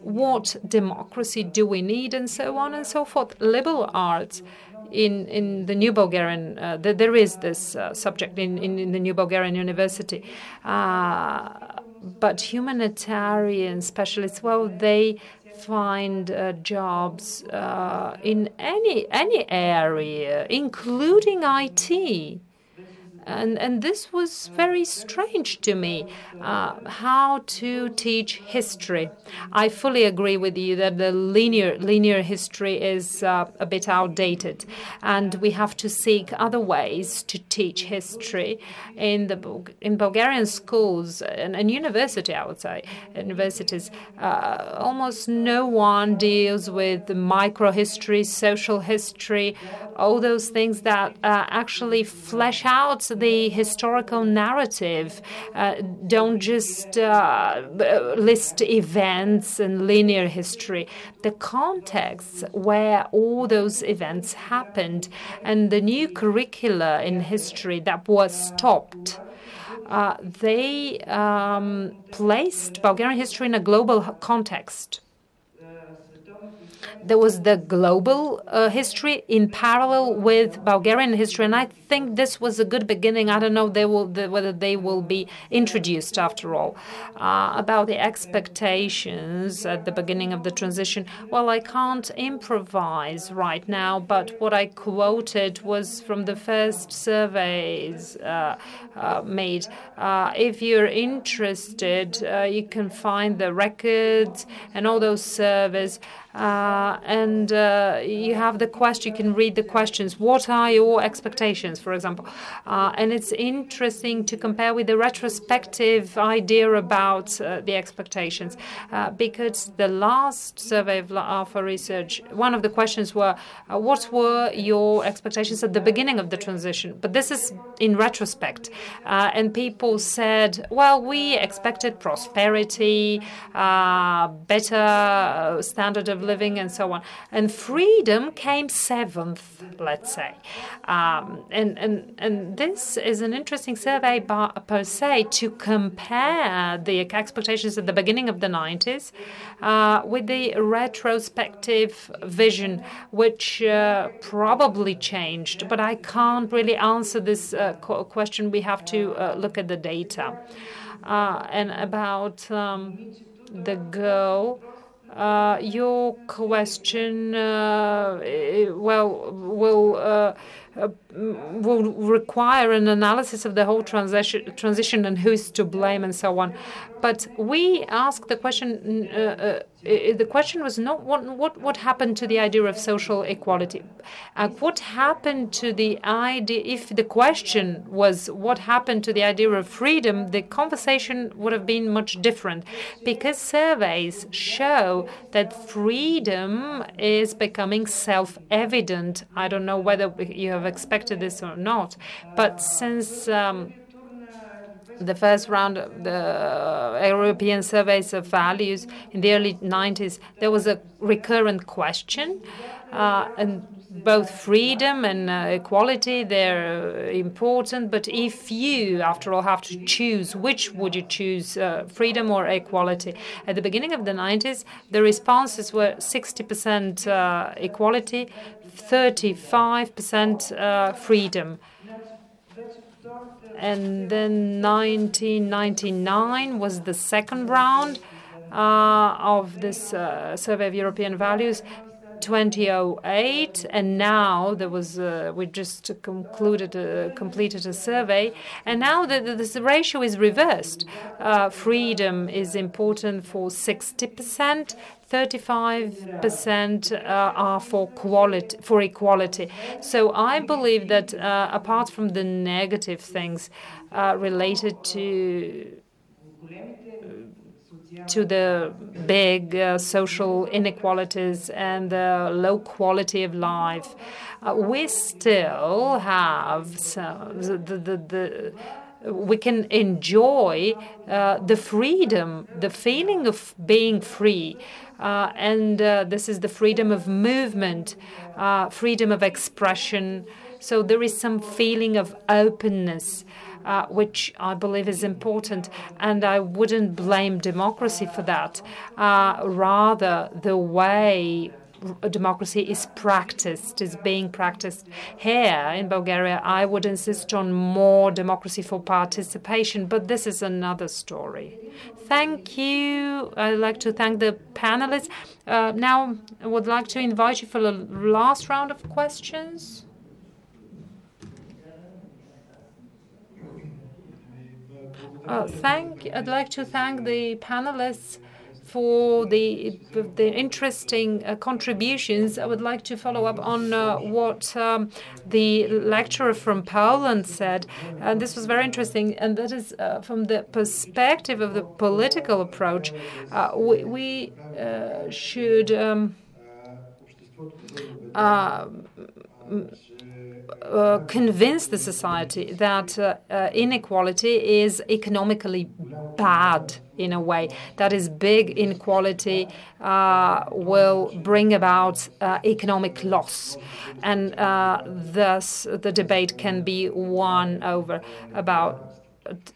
What democracy do we need, and so on and so forth. Liberal arts in in the New Bulgarian, uh, there is this uh, subject in, in, in, the New Bulgarian University. Uh, but humanitarian specialists, well, they find uh, jobs uh, in any any area, including IT. And, and this was very strange to me uh, how to teach history. I fully agree with you that the linear, linear history is uh, a bit outdated, and we have to seek other ways to teach history in, the, in Bulgarian schools and, and university, I would say, universities. Uh, almost no one deals with micro history, social history, all those things that uh, actually flesh out the historical narrative. Uh, don't just uh, list events and linear history. The context where all those events happened and the new curricula in history that was stopped. Uh, they um, placed Bulgarian history in a global context there was the global uh, history in parallel with Bulgarian history, and I think this was a good beginning. I don't know they will, the, whether they will be introduced after all. Uh, about the expectations at the beginning of the transition, well, I can't improvise right now, but what I quoted was from the first surveys uh, uh made. Uh, if you're interested, uh, you can find the records and all those surveys. Uh, and uh, you have the question, you can read the questions. What are your expectations, for example? Uh, and it's interesting to compare with the retrospective idea about uh, the expectations, uh, because the last survey of Alpha Research, one of the questions were, uh, what were your expectations at the beginning of the transition? But this is in retrospect. and people said, well, we expected prosperity, better standard of living and so on. And freedom came seventh, let's say. Um, and, and, and this is an interesting survey by, per se to compare the expectations at the beginning of the 90s uh, with the retrospective vision, which uh, probably changed. But I can't really answer this uh, question. We have to uh, look at the data. Uh, and about um, the uh, Uh, your question, uh, eh, well, will uh, uh, will require an analysis of the whole transition, transition and who is to blame and so on. But we asked the question. Uh, uh, the question was not what, what what happened to the idea of social equality. Uh, what happened to the idea? If the question was what happened to the idea of freedom, the conversation would have been much different, because surveys show that freedom is becoming self-evident. I don't know whether you have have expected this or not. But since um, the first round of the European surveys of values in the early 90s, there was a recurrent question, uh, and both freedom and uh, equality they're important. But if you, after all, have to choose, which would you choose, uh, freedom or equality? At the beginning of the 90s, the responses were 60% uh, equality, 35% uh, freedom. And then 1999 was the second round uh, of this uh, survey of European values. 2008, and now there was uh, we just concluded completed a survey, and now the, the, this ratio is reversed. Uh, freedom is important for 60 percent. 35% uh, are for quality for equality. So I believe that uh, apart from the negative things uh, related to to the big uh, social inequalities and the low quality of life, uh, we still have the, the, the we can enjoy uh, the freedom, the feeling of being free. Uh, and uh, this is the freedom of movement, uh, freedom of expression. So there is some feeling of openness uh, which I believe is important. And I wouldn't blame democracy for that. Uh, rather, the way democracy is practiced, is being practiced. Here in Bulgaria, I would insist on more democracy for participation, but this is another story. Thank you. I'd like to thank the panelists. Uh, now, I would like to invite you for the last round of questions. Uh, thank. I'd like to thank the panelists for the the interesting uh, contributions. I would like to follow up on uh, what um, the lecturer from Poland said, and this was very interesting. And that is uh, from the perspective of the political approach, we, should. Um, uh, convince the society that uh, uh, inequality is economically bad in a way. That is, big inequality uh, will bring about uh, economic loss. And thus, the debate can be won over about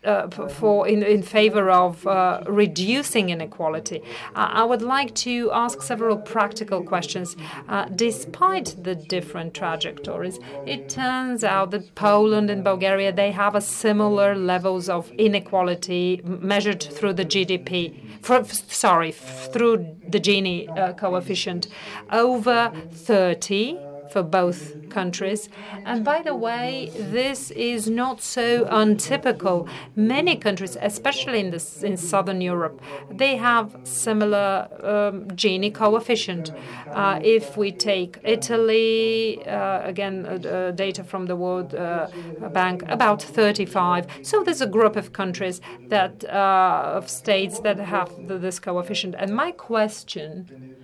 uh, for in, in favor of uh, reducing inequality. Uh, I would like to ask several practical questions. Uh, despite the different trajectories, it turns out that Poland and Bulgaria they have a similar levels of inequality measured through the GDP. For, sorry, through the Gini uh, coefficient, over 30 for both countries. And by the way, this is not so untypical. Many countries, especially in, this, in Southern Europe, they have similar um, Gini coefficient. Uh, if we take Italy, uh, again, uh, uh data from the World uh, Bank, about 35. So there's a group of countries that uh, of states that have this coefficient. And my question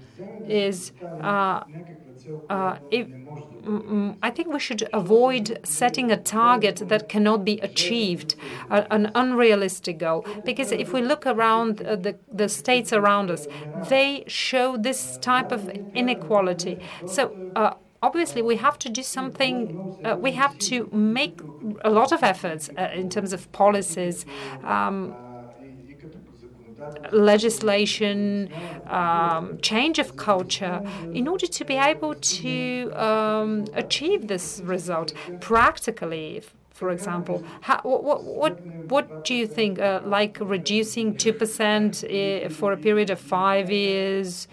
is uh, if, I think we should avoid setting a target that cannot be achieved, an unrealistic goal. Because if we look around uh, the, the states around us, they show this type of inequality. So, uh, obviously we have to do something uh, we have to make a lot of efforts uh, in terms of policies um, legislation, um, change of culture, in order to be able to um, achieve this result practically. For example, how, what, what what do you think? Uh, like reducing two percent eh, for a period of five years,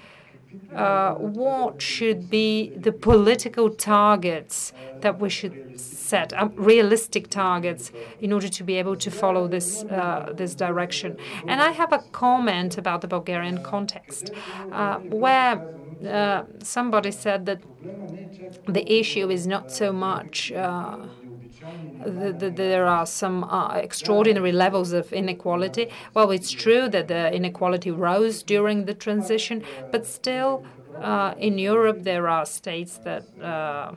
uh, what should be the political targets that we should set, um, realistic targets, in order to be able to follow this uh, this direction? And I have a comment about the Bulgarian context, uh, where uh, somebody said that the issue is not so much uh, the, the, there are some uh, extraordinary levels of inequality. Well, it's true that the inequality rose during the transition, but still, uh, in Europe, there are states that uh,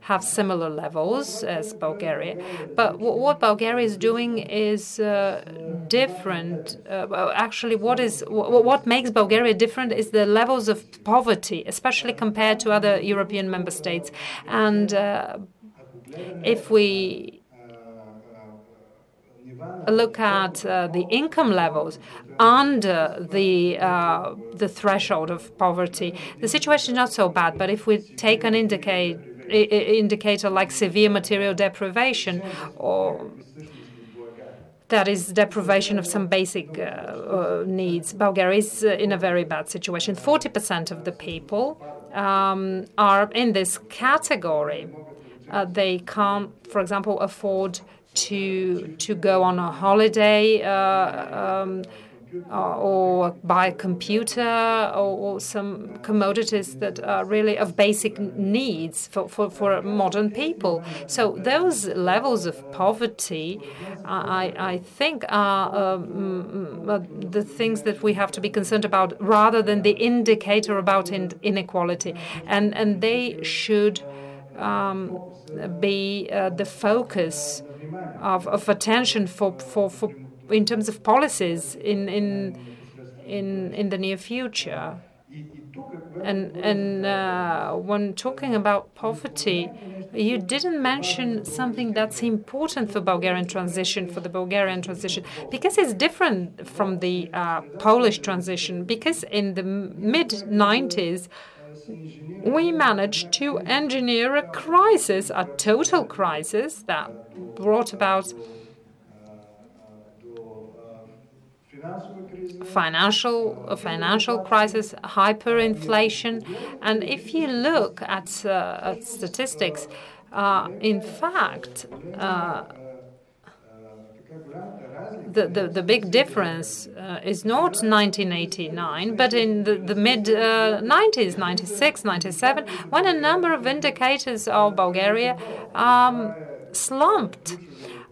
have similar levels as Bulgaria. But what Bulgaria is doing is uh, different. Uh, actually, what is what makes Bulgaria different is the levels of poverty, especially compared to other European member states, and uh, if we look at uh, the income levels under the uh, the threshold of poverty, the situation is not so bad. But if we take an indicator like severe material deprivation or that is deprivation of some basic uh, needs. Bulgaria is in a very bad situation. 40% of the people um, are in this category. Uh, they can't, for example, afford to to go on a holiday uh, um, uh, or buy a computer or, or, some commodities that are really of basic needs for, for, for modern people. So those levels of poverty, I, I think, are um, the things that we have to be concerned about rather than the indicator about in inequality. And, and they should um, be uh, the focus of, of attention for, for, for in terms of policies in in in in the near future. And and uh, when talking about poverty, you didn't mention something that's important for Bulgarian transition, for the Bulgarian transition, because it's different from the uh, Polish transition. Because in the mid 90s, we managed to engineer a crisis, a total crisis that brought about financial a financial crisis, hyperinflation, and if you look at, uh, at statistics, uh, in fact, uh, the, the, the big difference uh, is not 1989, but in the, the mid uh, 90s, 96, 97, when a number of indicators of Bulgaria um, slumped.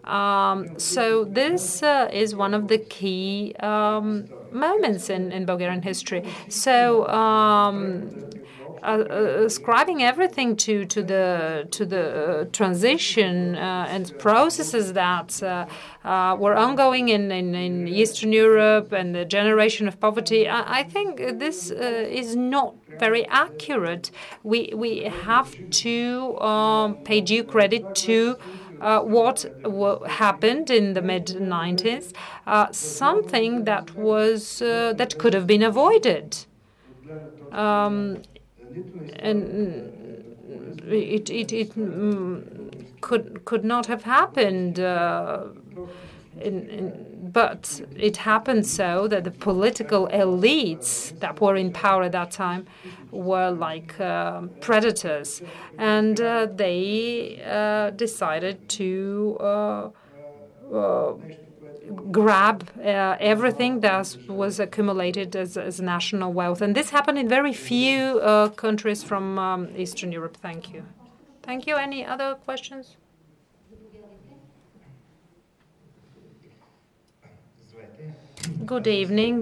Um, so this uh, is one of the key um, moments in, in Bulgarian history. So um, ascribing everything to to the to the uh, transition uh, and processes that uh, uh, were ongoing in, in, in, Eastern Europe and the generation of poverty, I, I think this is not very accurate. We we have to um, pay due credit to. Uh, what happened in the mid 90s, uh, something that was uh, that could have been avoided. Um, and it it, it could could not have happened. Uh, in, in, but it happened so that the political elites that were in power at that time were like uh, predators, and uh, they uh, decided to uh, uh, grab uh, everything that was accumulated as, as national wealth. And this happened in very few uh, countries from um, Eastern Europe. Thank you. Thank you. Any other questions? Good evening.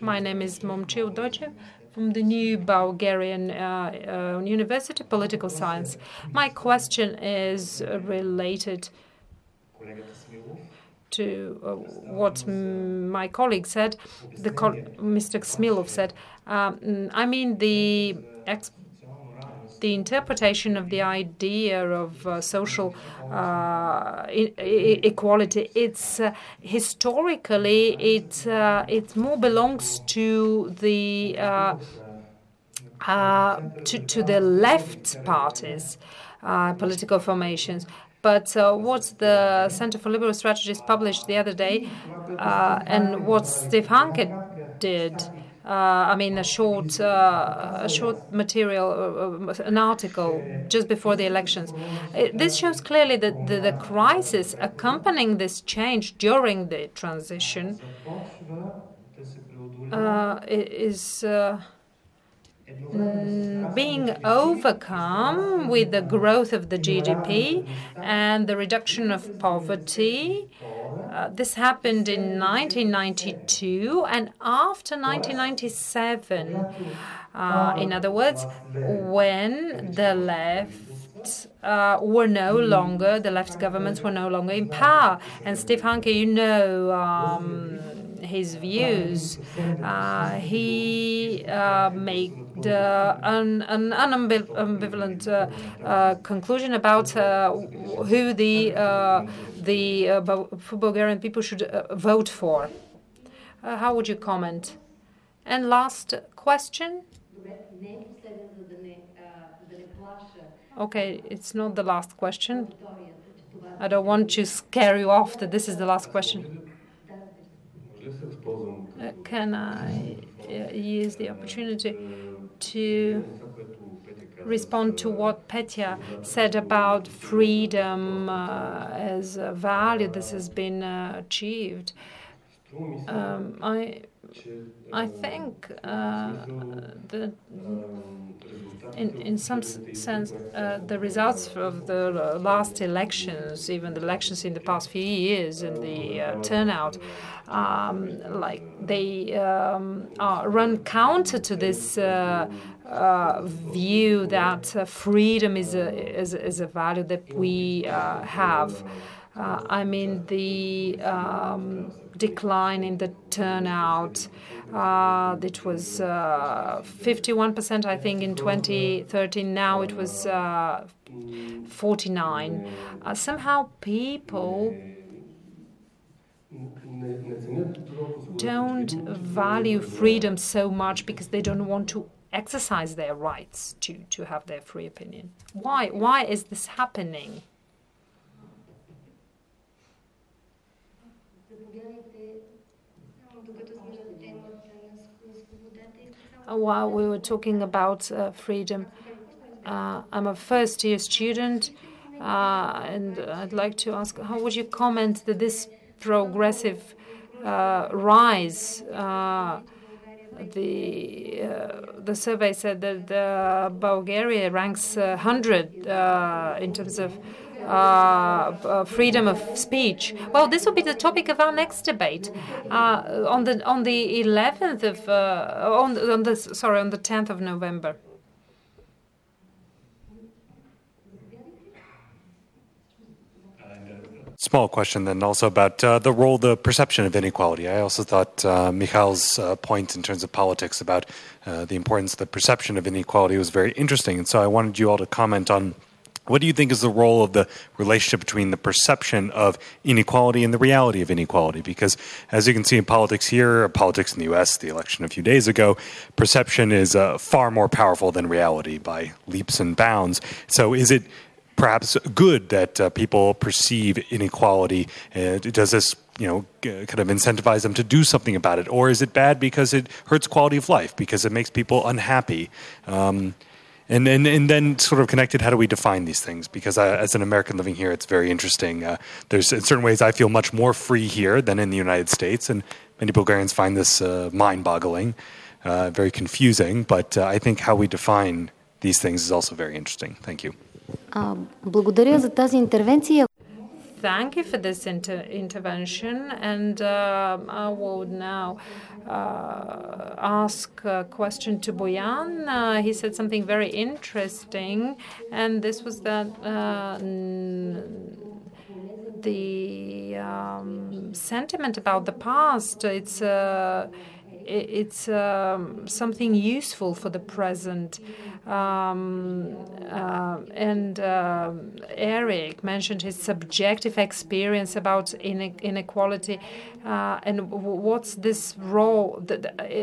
My name is Momchil Dochev from the new Bulgarian uh, uh, University Political Science. My question is related to uh, what my colleague said, the co- Mr. Smilov said. Um, I mean the the interpretation of the idea of uh, social uh, equality. It's uh, historically it uh, it more belongs to the uh, uh, to to the left parties, political formations. But uh, what the Center for Liberal Strategies published the other day, uh, and what Steve Hanke did, uh, I mean, a short, uh, a short material, uh, uh, an article just before the elections. It, this shows clearly that the, the, crisis accompanying this change during the transition is Mm, being overcome with the growth of the GDP and the reduction of poverty. Uh, this happened in 1992 and after 1997. Uh, in other words, when the left uh, were no longer, the left governments were no longer in power. And Steve Hanke, you know, um, his views. Uh, he uh, made uh, an, an unambivalent uh, uh, conclusion about uh, who the the Bulgarian people should vote for. how would you comment? And last question. Okay, it's not the last question. I don't want to scare you off that this is the last question. Uh, can I uh, use the opportunity to respond to what Petya said about freedom uh, as a value that has been uh, achieved? Um, I I think uh, that in, in some sense, uh, the results of the last elections, even the elections in the past few years, and the uh, turnout, um, like they um, run counter to this uh, uh, view that uh, freedom is a, is, is a value that we have. I mean the um, decline in the turnout. Uh, it was uh, 51%, I think, in 2013. Now it was uh, 49. Uh, somehow people don't value freedom so much because they don't want to exercise their rights to, to have their free opinion. Why? Why is this happening? While we were talking about uh, freedom, uh, I'm a first year student, uh, and I'd like to ask how would you comment that this progressive rise? The uh, the survey said that uh, Bulgaria ranks uh, 100 uh, in terms of uh, freedom of speech. Well, this will be the topic of our next debate on the on the 11th of on, on the sorry on the 10th of November. small question then also about uh, the role, the perception of inequality. I also thought uh, Mikhail's uh, point in terms of politics about uh, the importance of the perception of inequality was very interesting. And so I wanted you all to comment on what do you think is the role of the relationship between the perception of inequality and the reality of inequality? Because as you can see in politics here, politics in the US, the election a few days ago, perception is uh, far more powerful than reality by leaps and bounds. So is it perhaps good that uh, people perceive inequality? Uh, does this you know kind of incentivize them to do something about it, or is it bad because it hurts quality of life because it makes people unhappy? Um, and, and and then sort of connected, how do we define these things? Because I, as an American living here, it's very interesting. Uh, there's in certain ways I feel much more free here than in the United States, and many Bulgarians find this uh, mind-boggling, uh, very confusing. But uh, I think how we define these things is also very interesting. Thank you. Благодаря за тази интервенция. Thank you for this inter intervention, and uh, I will now uh, ask a question to Boyan. Uh, he said something very interesting, and this was that uh, the um, sentiment about the past. It's uh, it's um, something useful for the present. Um, uh, and uh, Eric mentioned his subjective experience about inequality. Uh, and what's this role?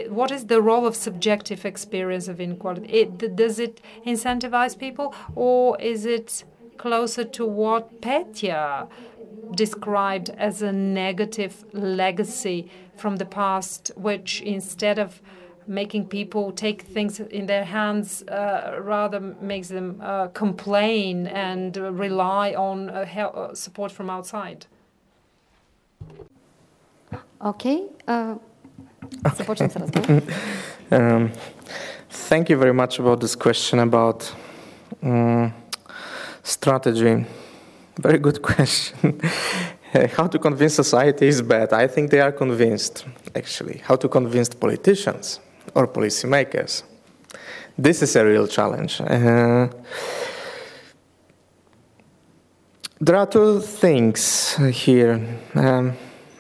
what is the role of subjective experience of inequality? It, does it incentivize people, or is it closer to what Petya described as a negative legacy from the past, which instead of making people take things in their hands, uh, rather makes them uh, complain and rely on uh, help, uh, support from outside. Okay. Uh, <laughs> <laughs> um, thank you very much about this question about um, strategy. Very good question. <laughs> How to convince society is bad. I think they are convinced, actually. How to convince politicians or policymakers. This is a real challenge. Uh, there are two things here. Um,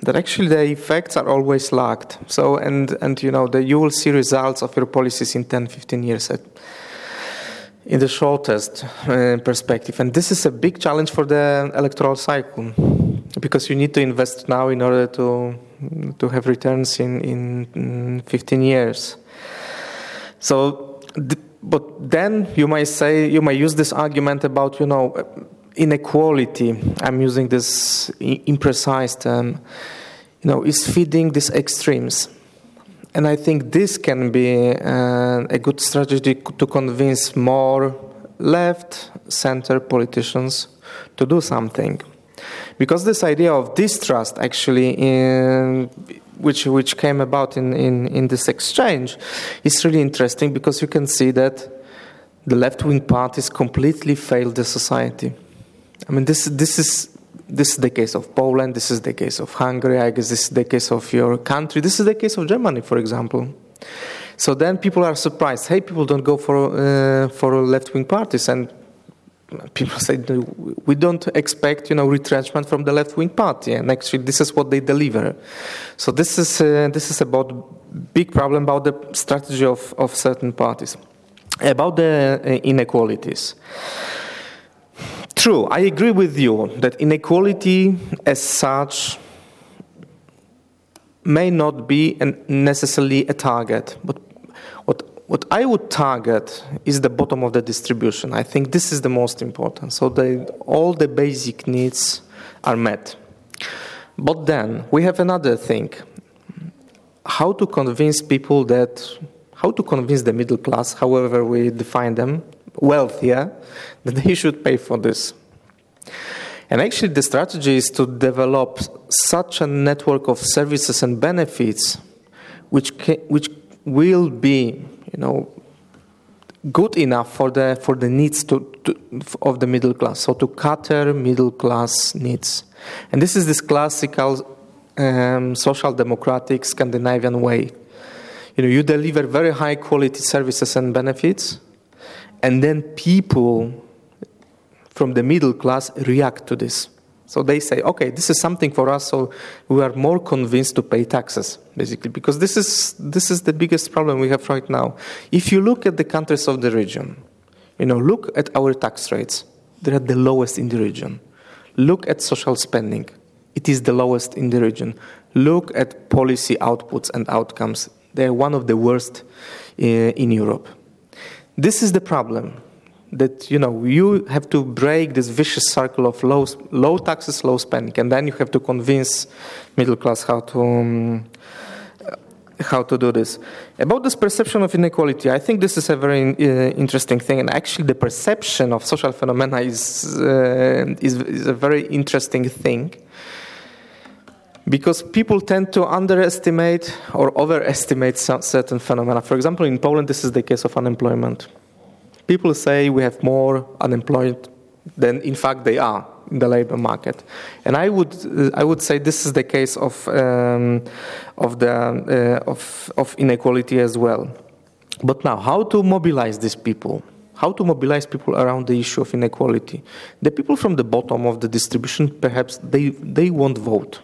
that actually the effects are always lagged. So, and, and you know, the, you will see results of your policies in 10, 15 years at, in the shortest uh, perspective. And this is a big challenge for the electoral cycle because you need to invest now in order to, to have returns in, in 15 years. So, but then you might say, you might use this argument about, you know, inequality. I'm using this imprecise term. You know, is feeding these extremes. And I think this can be uh, a good strategy to convince more left center politicians to do something. Because this idea of distrust, actually, in, which, which came about in, in, in this exchange, is really interesting because you can see that the left wing parties completely failed the society. I mean, this, this is this is the case of Poland, this is the case of Hungary, I guess this is the case of your country, this is the case of Germany, for example. So then people are surprised. Hey, people don't go for uh, for left wing parties, and people say we don't expect you know retrenchment from the left wing party, and actually this is what they deliver. So this is uh, this is about big problem about the strategy of of certain parties, about the uh, inequalities. True, I agree with you that inequality as such may not be necessarily a target, but what what I would target is the bottom of the distribution. I think this is the most important. So they, all the basic needs are met. But then we have another thing how to convince people that, how to convince the middle class, however we define them, wealthier, that they should pay for this. And actually, the strategy is to develop such a network of services and benefits which, which will be, you know, good enough for the, for the needs to, to, of the middle class, so to cater middle class needs. And this is this classical um, social democratic Scandinavian way. You know, you deliver very high quality services and benefits, and then people from the middle class react to this. So they say, okay, this is something for us, so we are more convinced to pay taxes, basically, because this is, this is the biggest problem we have right now. If you look at the countries of the region, you know, look at our tax rates, they're the lowest in the region. Look at social spending, it is the lowest in the region. Look at policy outputs and outcomes, they're one of the worst uh, in Europe. This is the problem that you know you have to break this vicious circle of low, low taxes, low spending, and then you have to convince middle class how to um, how to do this. About this perception of inequality, I think this is a very uh, interesting thing, and actually, the perception of social phenomena is, uh, is, is a very interesting thing because people tend to underestimate or overestimate certain phenomena. For example, in Poland, this is the case of unemployment people say we have more unemployed than in fact they are in the labor market. And I would, uh, I would say this is the case of, um, of, the, uh, of, of inequality as well. But now, how to mobilize these people? How to mobilize people around the issue of inequality? The people from the bottom of the distribution, perhaps they, they won't vote.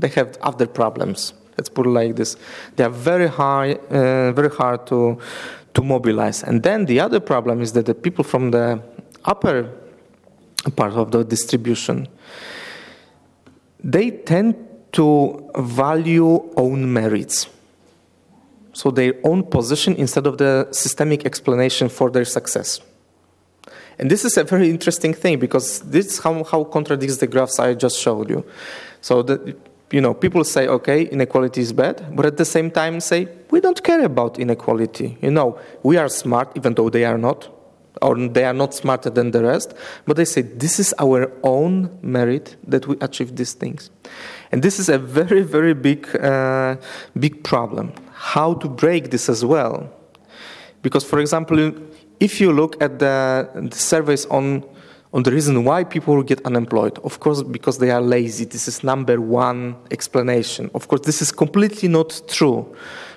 They have other problems. Let's put it like this. They are very high, uh, very hard to, to mobilize. And then the other problem is that the people from the upper part of the distribution they tend to value own merits so their own position instead of the systemic explanation for their success and this is a very interesting thing because this how, how contradicts the graphs i just showed you so that you know, people say, okay, inequality is bad, but at the same time say, we don't care about inequality. You know, we are smart, even though they are not, or they are not smarter than the rest, but they say, this is our own merit that we achieve these things. And this is a very, very big, uh, big problem. How to break this as well? Because, for example, if you look at the, the surveys on on the reason why people get unemployed. Of course, because they are lazy. This is number one explanation. Of course, this is completely not true.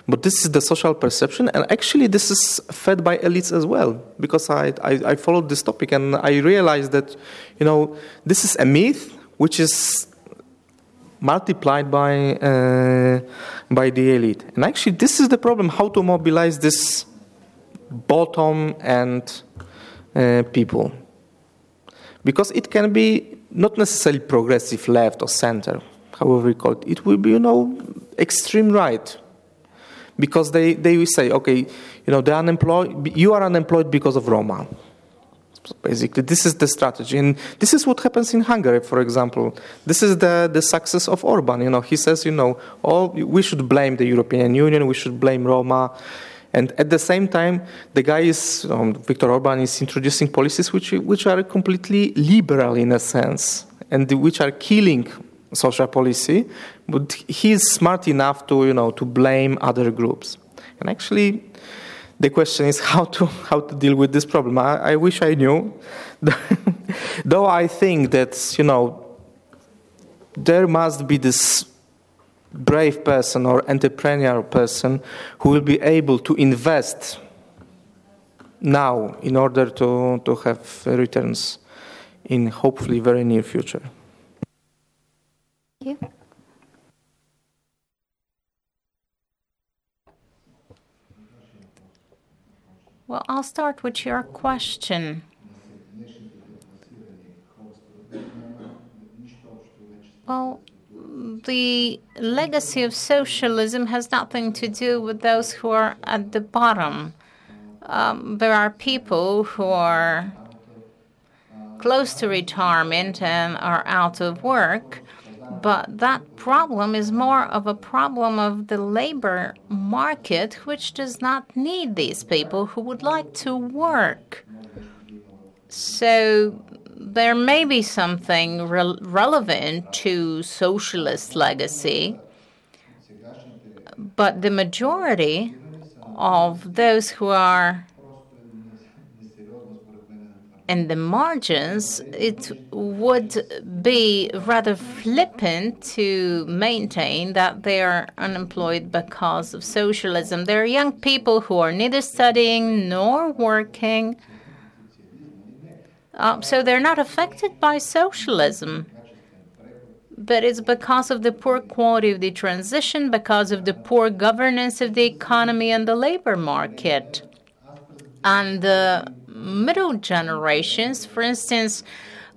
But this is the social perception, and actually, this is fed by elites as well. Because I, I, I followed this topic and I realized that, you know, this is a myth which is multiplied by, uh, by the elite. And actually, this is the problem how to mobilize this bottom and uh, people because it can be not necessarily progressive left or center, however you call it. It will be, you know, extreme right. Because they, they will say, okay, you know, the unemployed, you are unemployed because of Roma. So basically, this is the strategy. And this is what happens in Hungary, for example. This is the, the success of Orban. You know, he says, you know, all, we should blame the European Union, we should blame Roma and at the same time, the guy is, um, Viktor Orban is introducing policies which, which are completely liberal in a sense and which are killing social policy, but he is smart enough to, you know, to blame other groups. And actually, the question is <laughs> how to, how to deal with this problem. I, I wish I knew, <laughs> though I think that, you know, there must be this brave person or entrepreneurial person who will be able to invest now in order to, to have returns in hopefully very near future. Thank you. Well, I'll start with your question. Well, the legacy of socialism has nothing to do with those who are at the bottom. um, there are people who are close to retirement and are out of work, but that problem is more of a problem of the labor market, which does not need these people who would like to work. So there may be something re- relevant to socialist legacy, but the majority of those who are in the margins, it would be rather flippant to maintain that they are unemployed because of socialism. There are young people who are neither studying nor working, uh, so they're not affected by socialism. But it's because of the poor quality of the transition, because of the poor governance of the economy and the labor market. And the middle generations. For instance,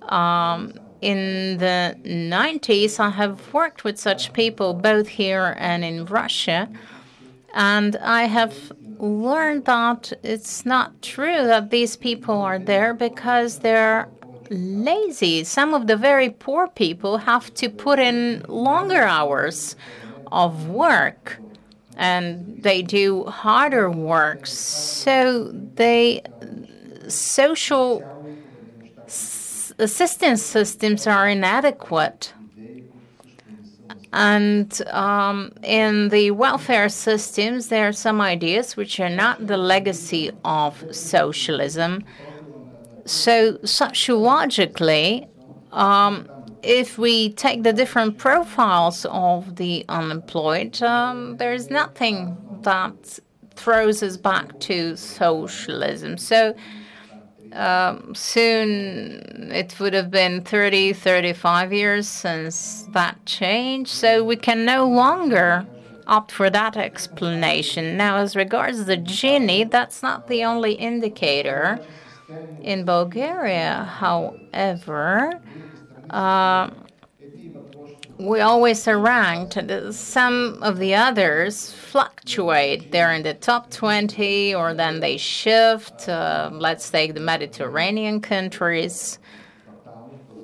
um, in the 90s, I have worked with such people both here and in Russia, and I have learned that it's not true that these people are there because they're lazy. Some of the very poor people have to put in longer hours of work and they do harder work. So they social assistance systems are inadequate. And um, in the welfare systems, there are some ideas which are not the legacy of socialism. So, sociologically, um, if we take the different profiles of the unemployed, um, there is nothing that throws us back to socialism. So, um, soon it would have been 30, 35 years since that change, so we can no longer opt for that explanation. Now, as regards the Gini, that's not the only indicator in Bulgaria. However, uh, we always are ranked. Some of the others fluctuate. They're in the top 20 or then they shift. Uh, let's take the Mediterranean countries.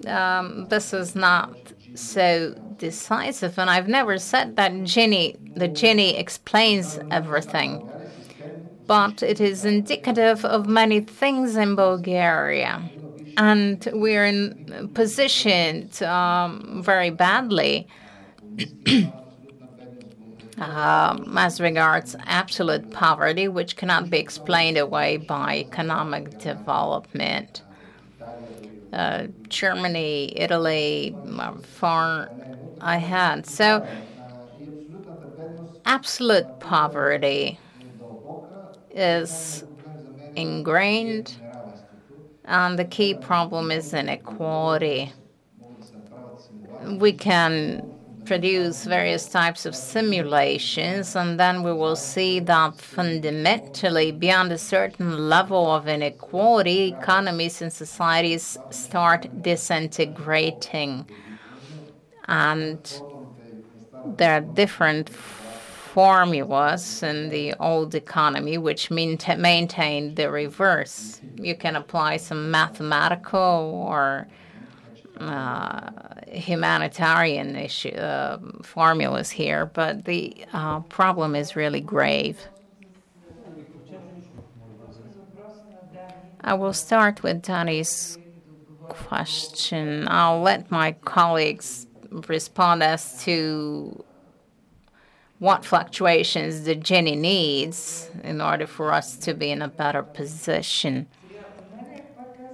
Um, this is not so decisive, and I've never said that Gini, the Gini explains everything. But it is indicative of many things in Bulgaria and we're in positioned um, very badly <clears throat> um, as regards absolute poverty, which cannot be explained away by economic development. Uh, Germany, Italy, far ahead. So, absolute poverty is ingrained and the key problem is inequality. We can produce various types of simulations, and then we will see that fundamentally, beyond a certain level of inequality, economies and societies start disintegrating. And there are different formulas in the old economy which maintain the reverse. You can apply some mathematical or uh, humanitarian issue, uh, formulas here, but the uh, problem is really grave. I will start with Danny's question. I'll let my colleagues respond as to what fluctuations the Gini needs in order for us to be in a better position.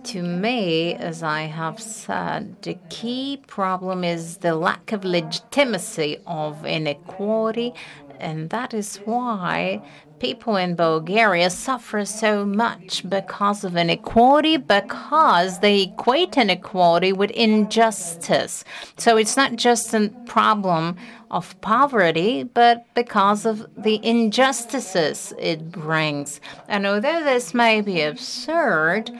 To me, as I have said, the key problem is the lack of legitimacy of inequality, and that is why people in Bulgaria suffer so much because of inequality, because they equate inequality with injustice. So it's not just a problem of poverty, but because of the injustices it brings. And although this may be absurd,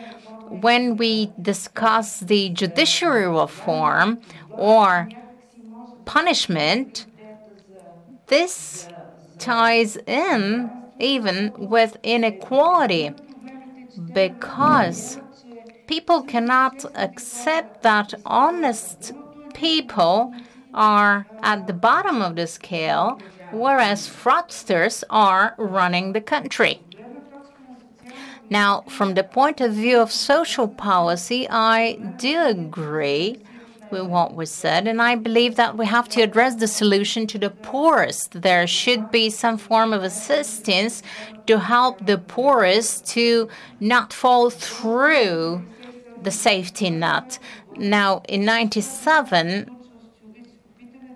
when we discuss the judiciary reform or punishment, this ties in even with inequality, because people cannot accept that honest people are at the bottom of the scale, whereas fraudsters are running the country. Now, from the point of view of social policy, I do agree with what was said, and I believe that we have to address the solution to the poorest. There should be some form of assistance to help the poorest to not fall through the safety net. Now, in 97,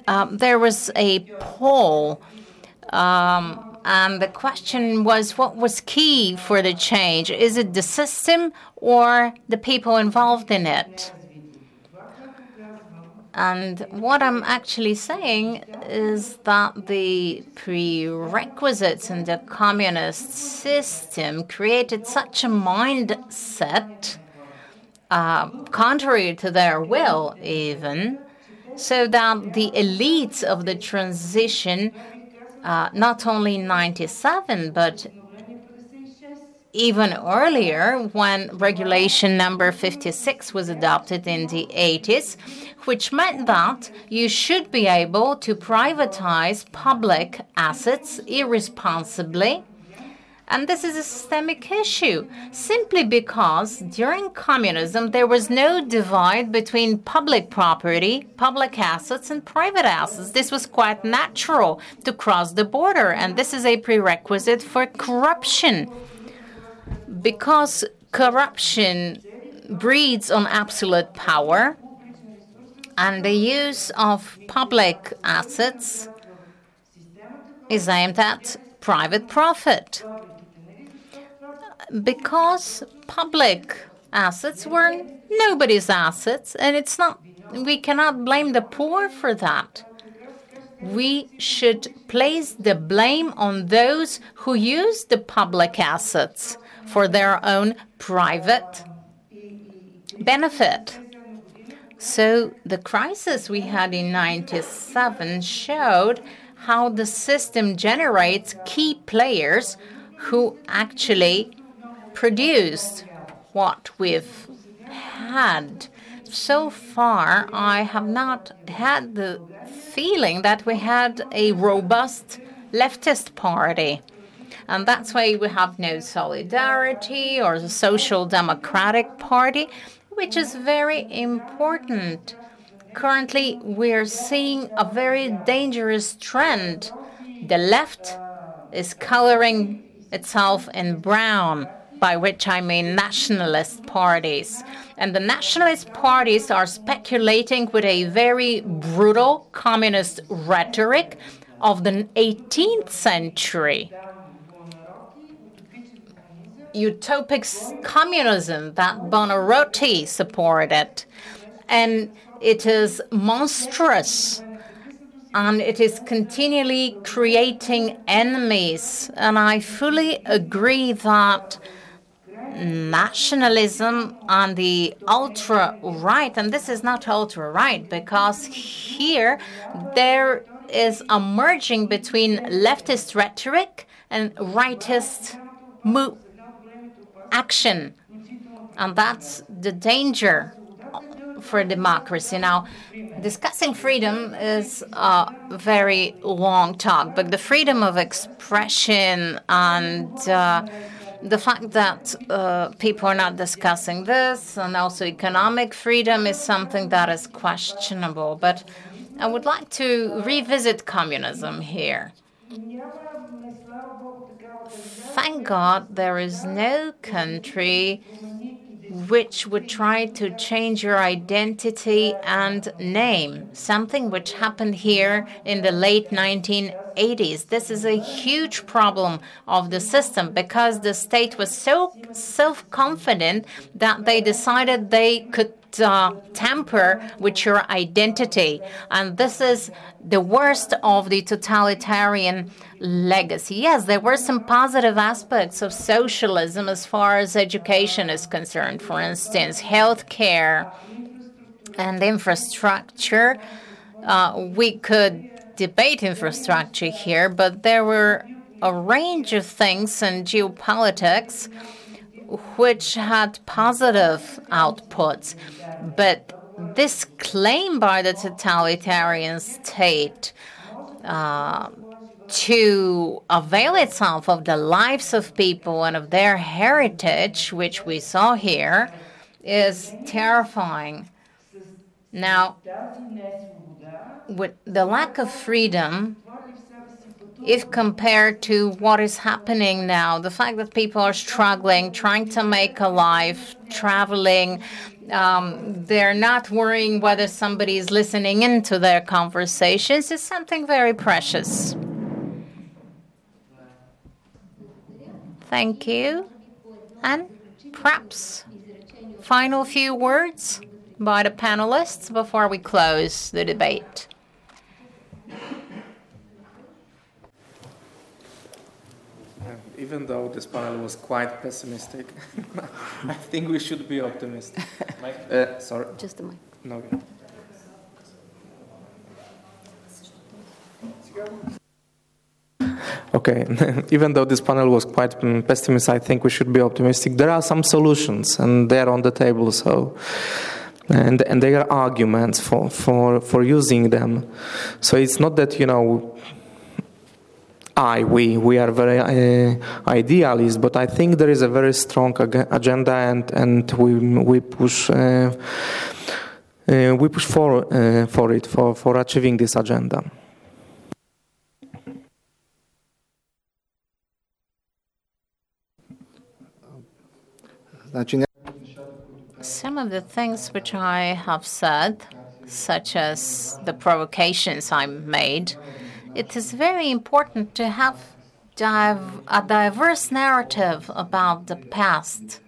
um, there was a poll, um, and the question was what was key for the change? Is it the system or the people involved in it? And what I'm actually saying is that the prerequisites in the communist system created such a mindset, uh, contrary to their will, even, so that the elites of the transition, uh, not only in 97, but even earlier when regulation number 56 was adopted in the 80s, which meant that you should be able to privatize public assets irresponsibly. And this is a systemic issue simply because during communism there was no divide between public property, public assets, and private assets. This was quite natural to cross the border, and this is a prerequisite for corruption because corruption breeds on absolute power and the use of public assets is aimed at private profit. Because public assets were nobody's assets, and it's not, we cannot blame the poor for that. We should place the blame on those who use the public assets for their own private benefit. So the crisis we had in 97 showed how the system generates key players who actually produced what we've had. So far, I have not had the feeling that we had a robust leftist party. And that's why we have no solidarity or the social democratic party, which is very important. Currently, we're seeing a very dangerous trend. The left is coloring itself in brown, by which I mean nationalist parties. And the nationalist parties are speculating with a very brutal communist rhetoric of the 18th century utopic communism that Buonarroti supported. And it is monstrous. And it is continually creating enemies. And I fully agree that nationalism and the ultra right, and this is not ultra right because here there is a merging between leftist rhetoric and rightist mo- action. And that's the danger for democracy. Now, discussing freedom is a very long talk, but the freedom of expression and uh, the fact that uh, people are not discussing this, and also economic freedom, is something that is questionable. But I would like to revisit communism here. Thank God there is no country which would try to change your identity and name, something which happened here in the late 1980s. This is a huge problem of the system because the state was so self confident that they decided they could uh, tamper with your identity. And this is the worst of the totalitarian legacy. Yes, there were some positive aspects of socialism as far as education is concerned. For instance, healthcare and infrastructure. Uh, we could debate infrastructure here, but there were a range of things in geopolitics which had positive outputs. But this claim by the totalitarian state uh, to avail itself of the lives of people and of their heritage, which we saw here, is terrifying. Now, with the lack of freedom, if compared to what is happening now, the fact that people are struggling, trying to make a life, traveling, um, they're not worrying whether somebody is listening into their conversations is something very precious. Thank you. And perhaps final few words by the panelists before we close the debate. Even though this panel was quite pessimistic, <laughs> I think we should be optimistic. uh, sorry. Just a mic. No. Okay, <laughs> even though this panel was quite pessimistic, I think we should be optimistic. There are some solutions, and they're on the table. So, and and there are arguments for for for using them. So it's not that you know. I, we, we are very uh, idealist, but I think there is a very strong ag- agenda, and and we we push uh, uh, we push for uh, for it for for achieving this agenda. Some of the things which I have said, such as the provocations I made, it is very important to have a diverse narrative about the past.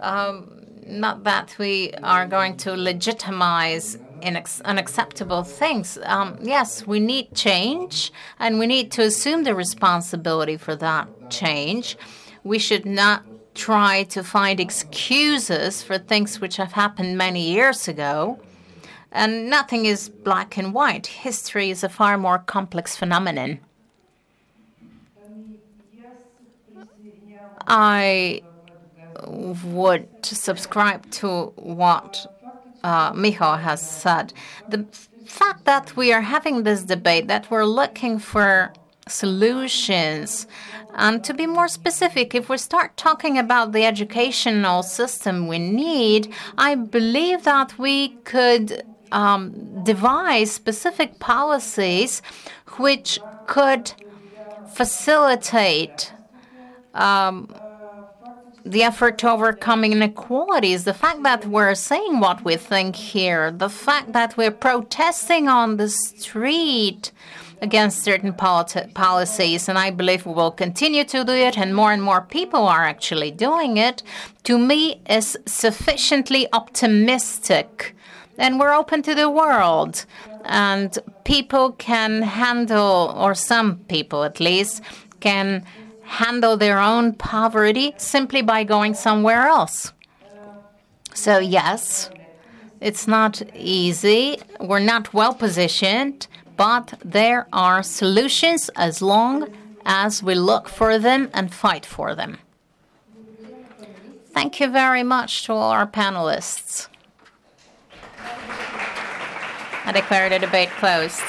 Um, not that we are going to legitimize unacceptable things. Um, yes, we need change, and we need to assume the responsibility for that change. We should not try to find excuses for things which have happened many years ago. And nothing is black and white. History is a far more complex phenomenon. I would subscribe to what uh, Michal has said. The fact that we are having this debate, that we're looking for solutions, and to be more specific, if we start talking about the educational system we need, I believe that we could um, devise specific policies which could facilitate um, the effort to overcome inequalities, the fact that we're saying what we think here, the fact that we're protesting on the street against certain politi- policies, and I believe we will continue to do it, and more and more people are actually doing it, to me is sufficiently optimistic. And we're open to the world, and people can handle, or some people at least, can handle their own poverty simply by going somewhere else. So, yes, it's not easy. We're not well positioned, but there are solutions as long as we look for them and fight for them. Thank you very much to all our panelists. I declare the debate closed.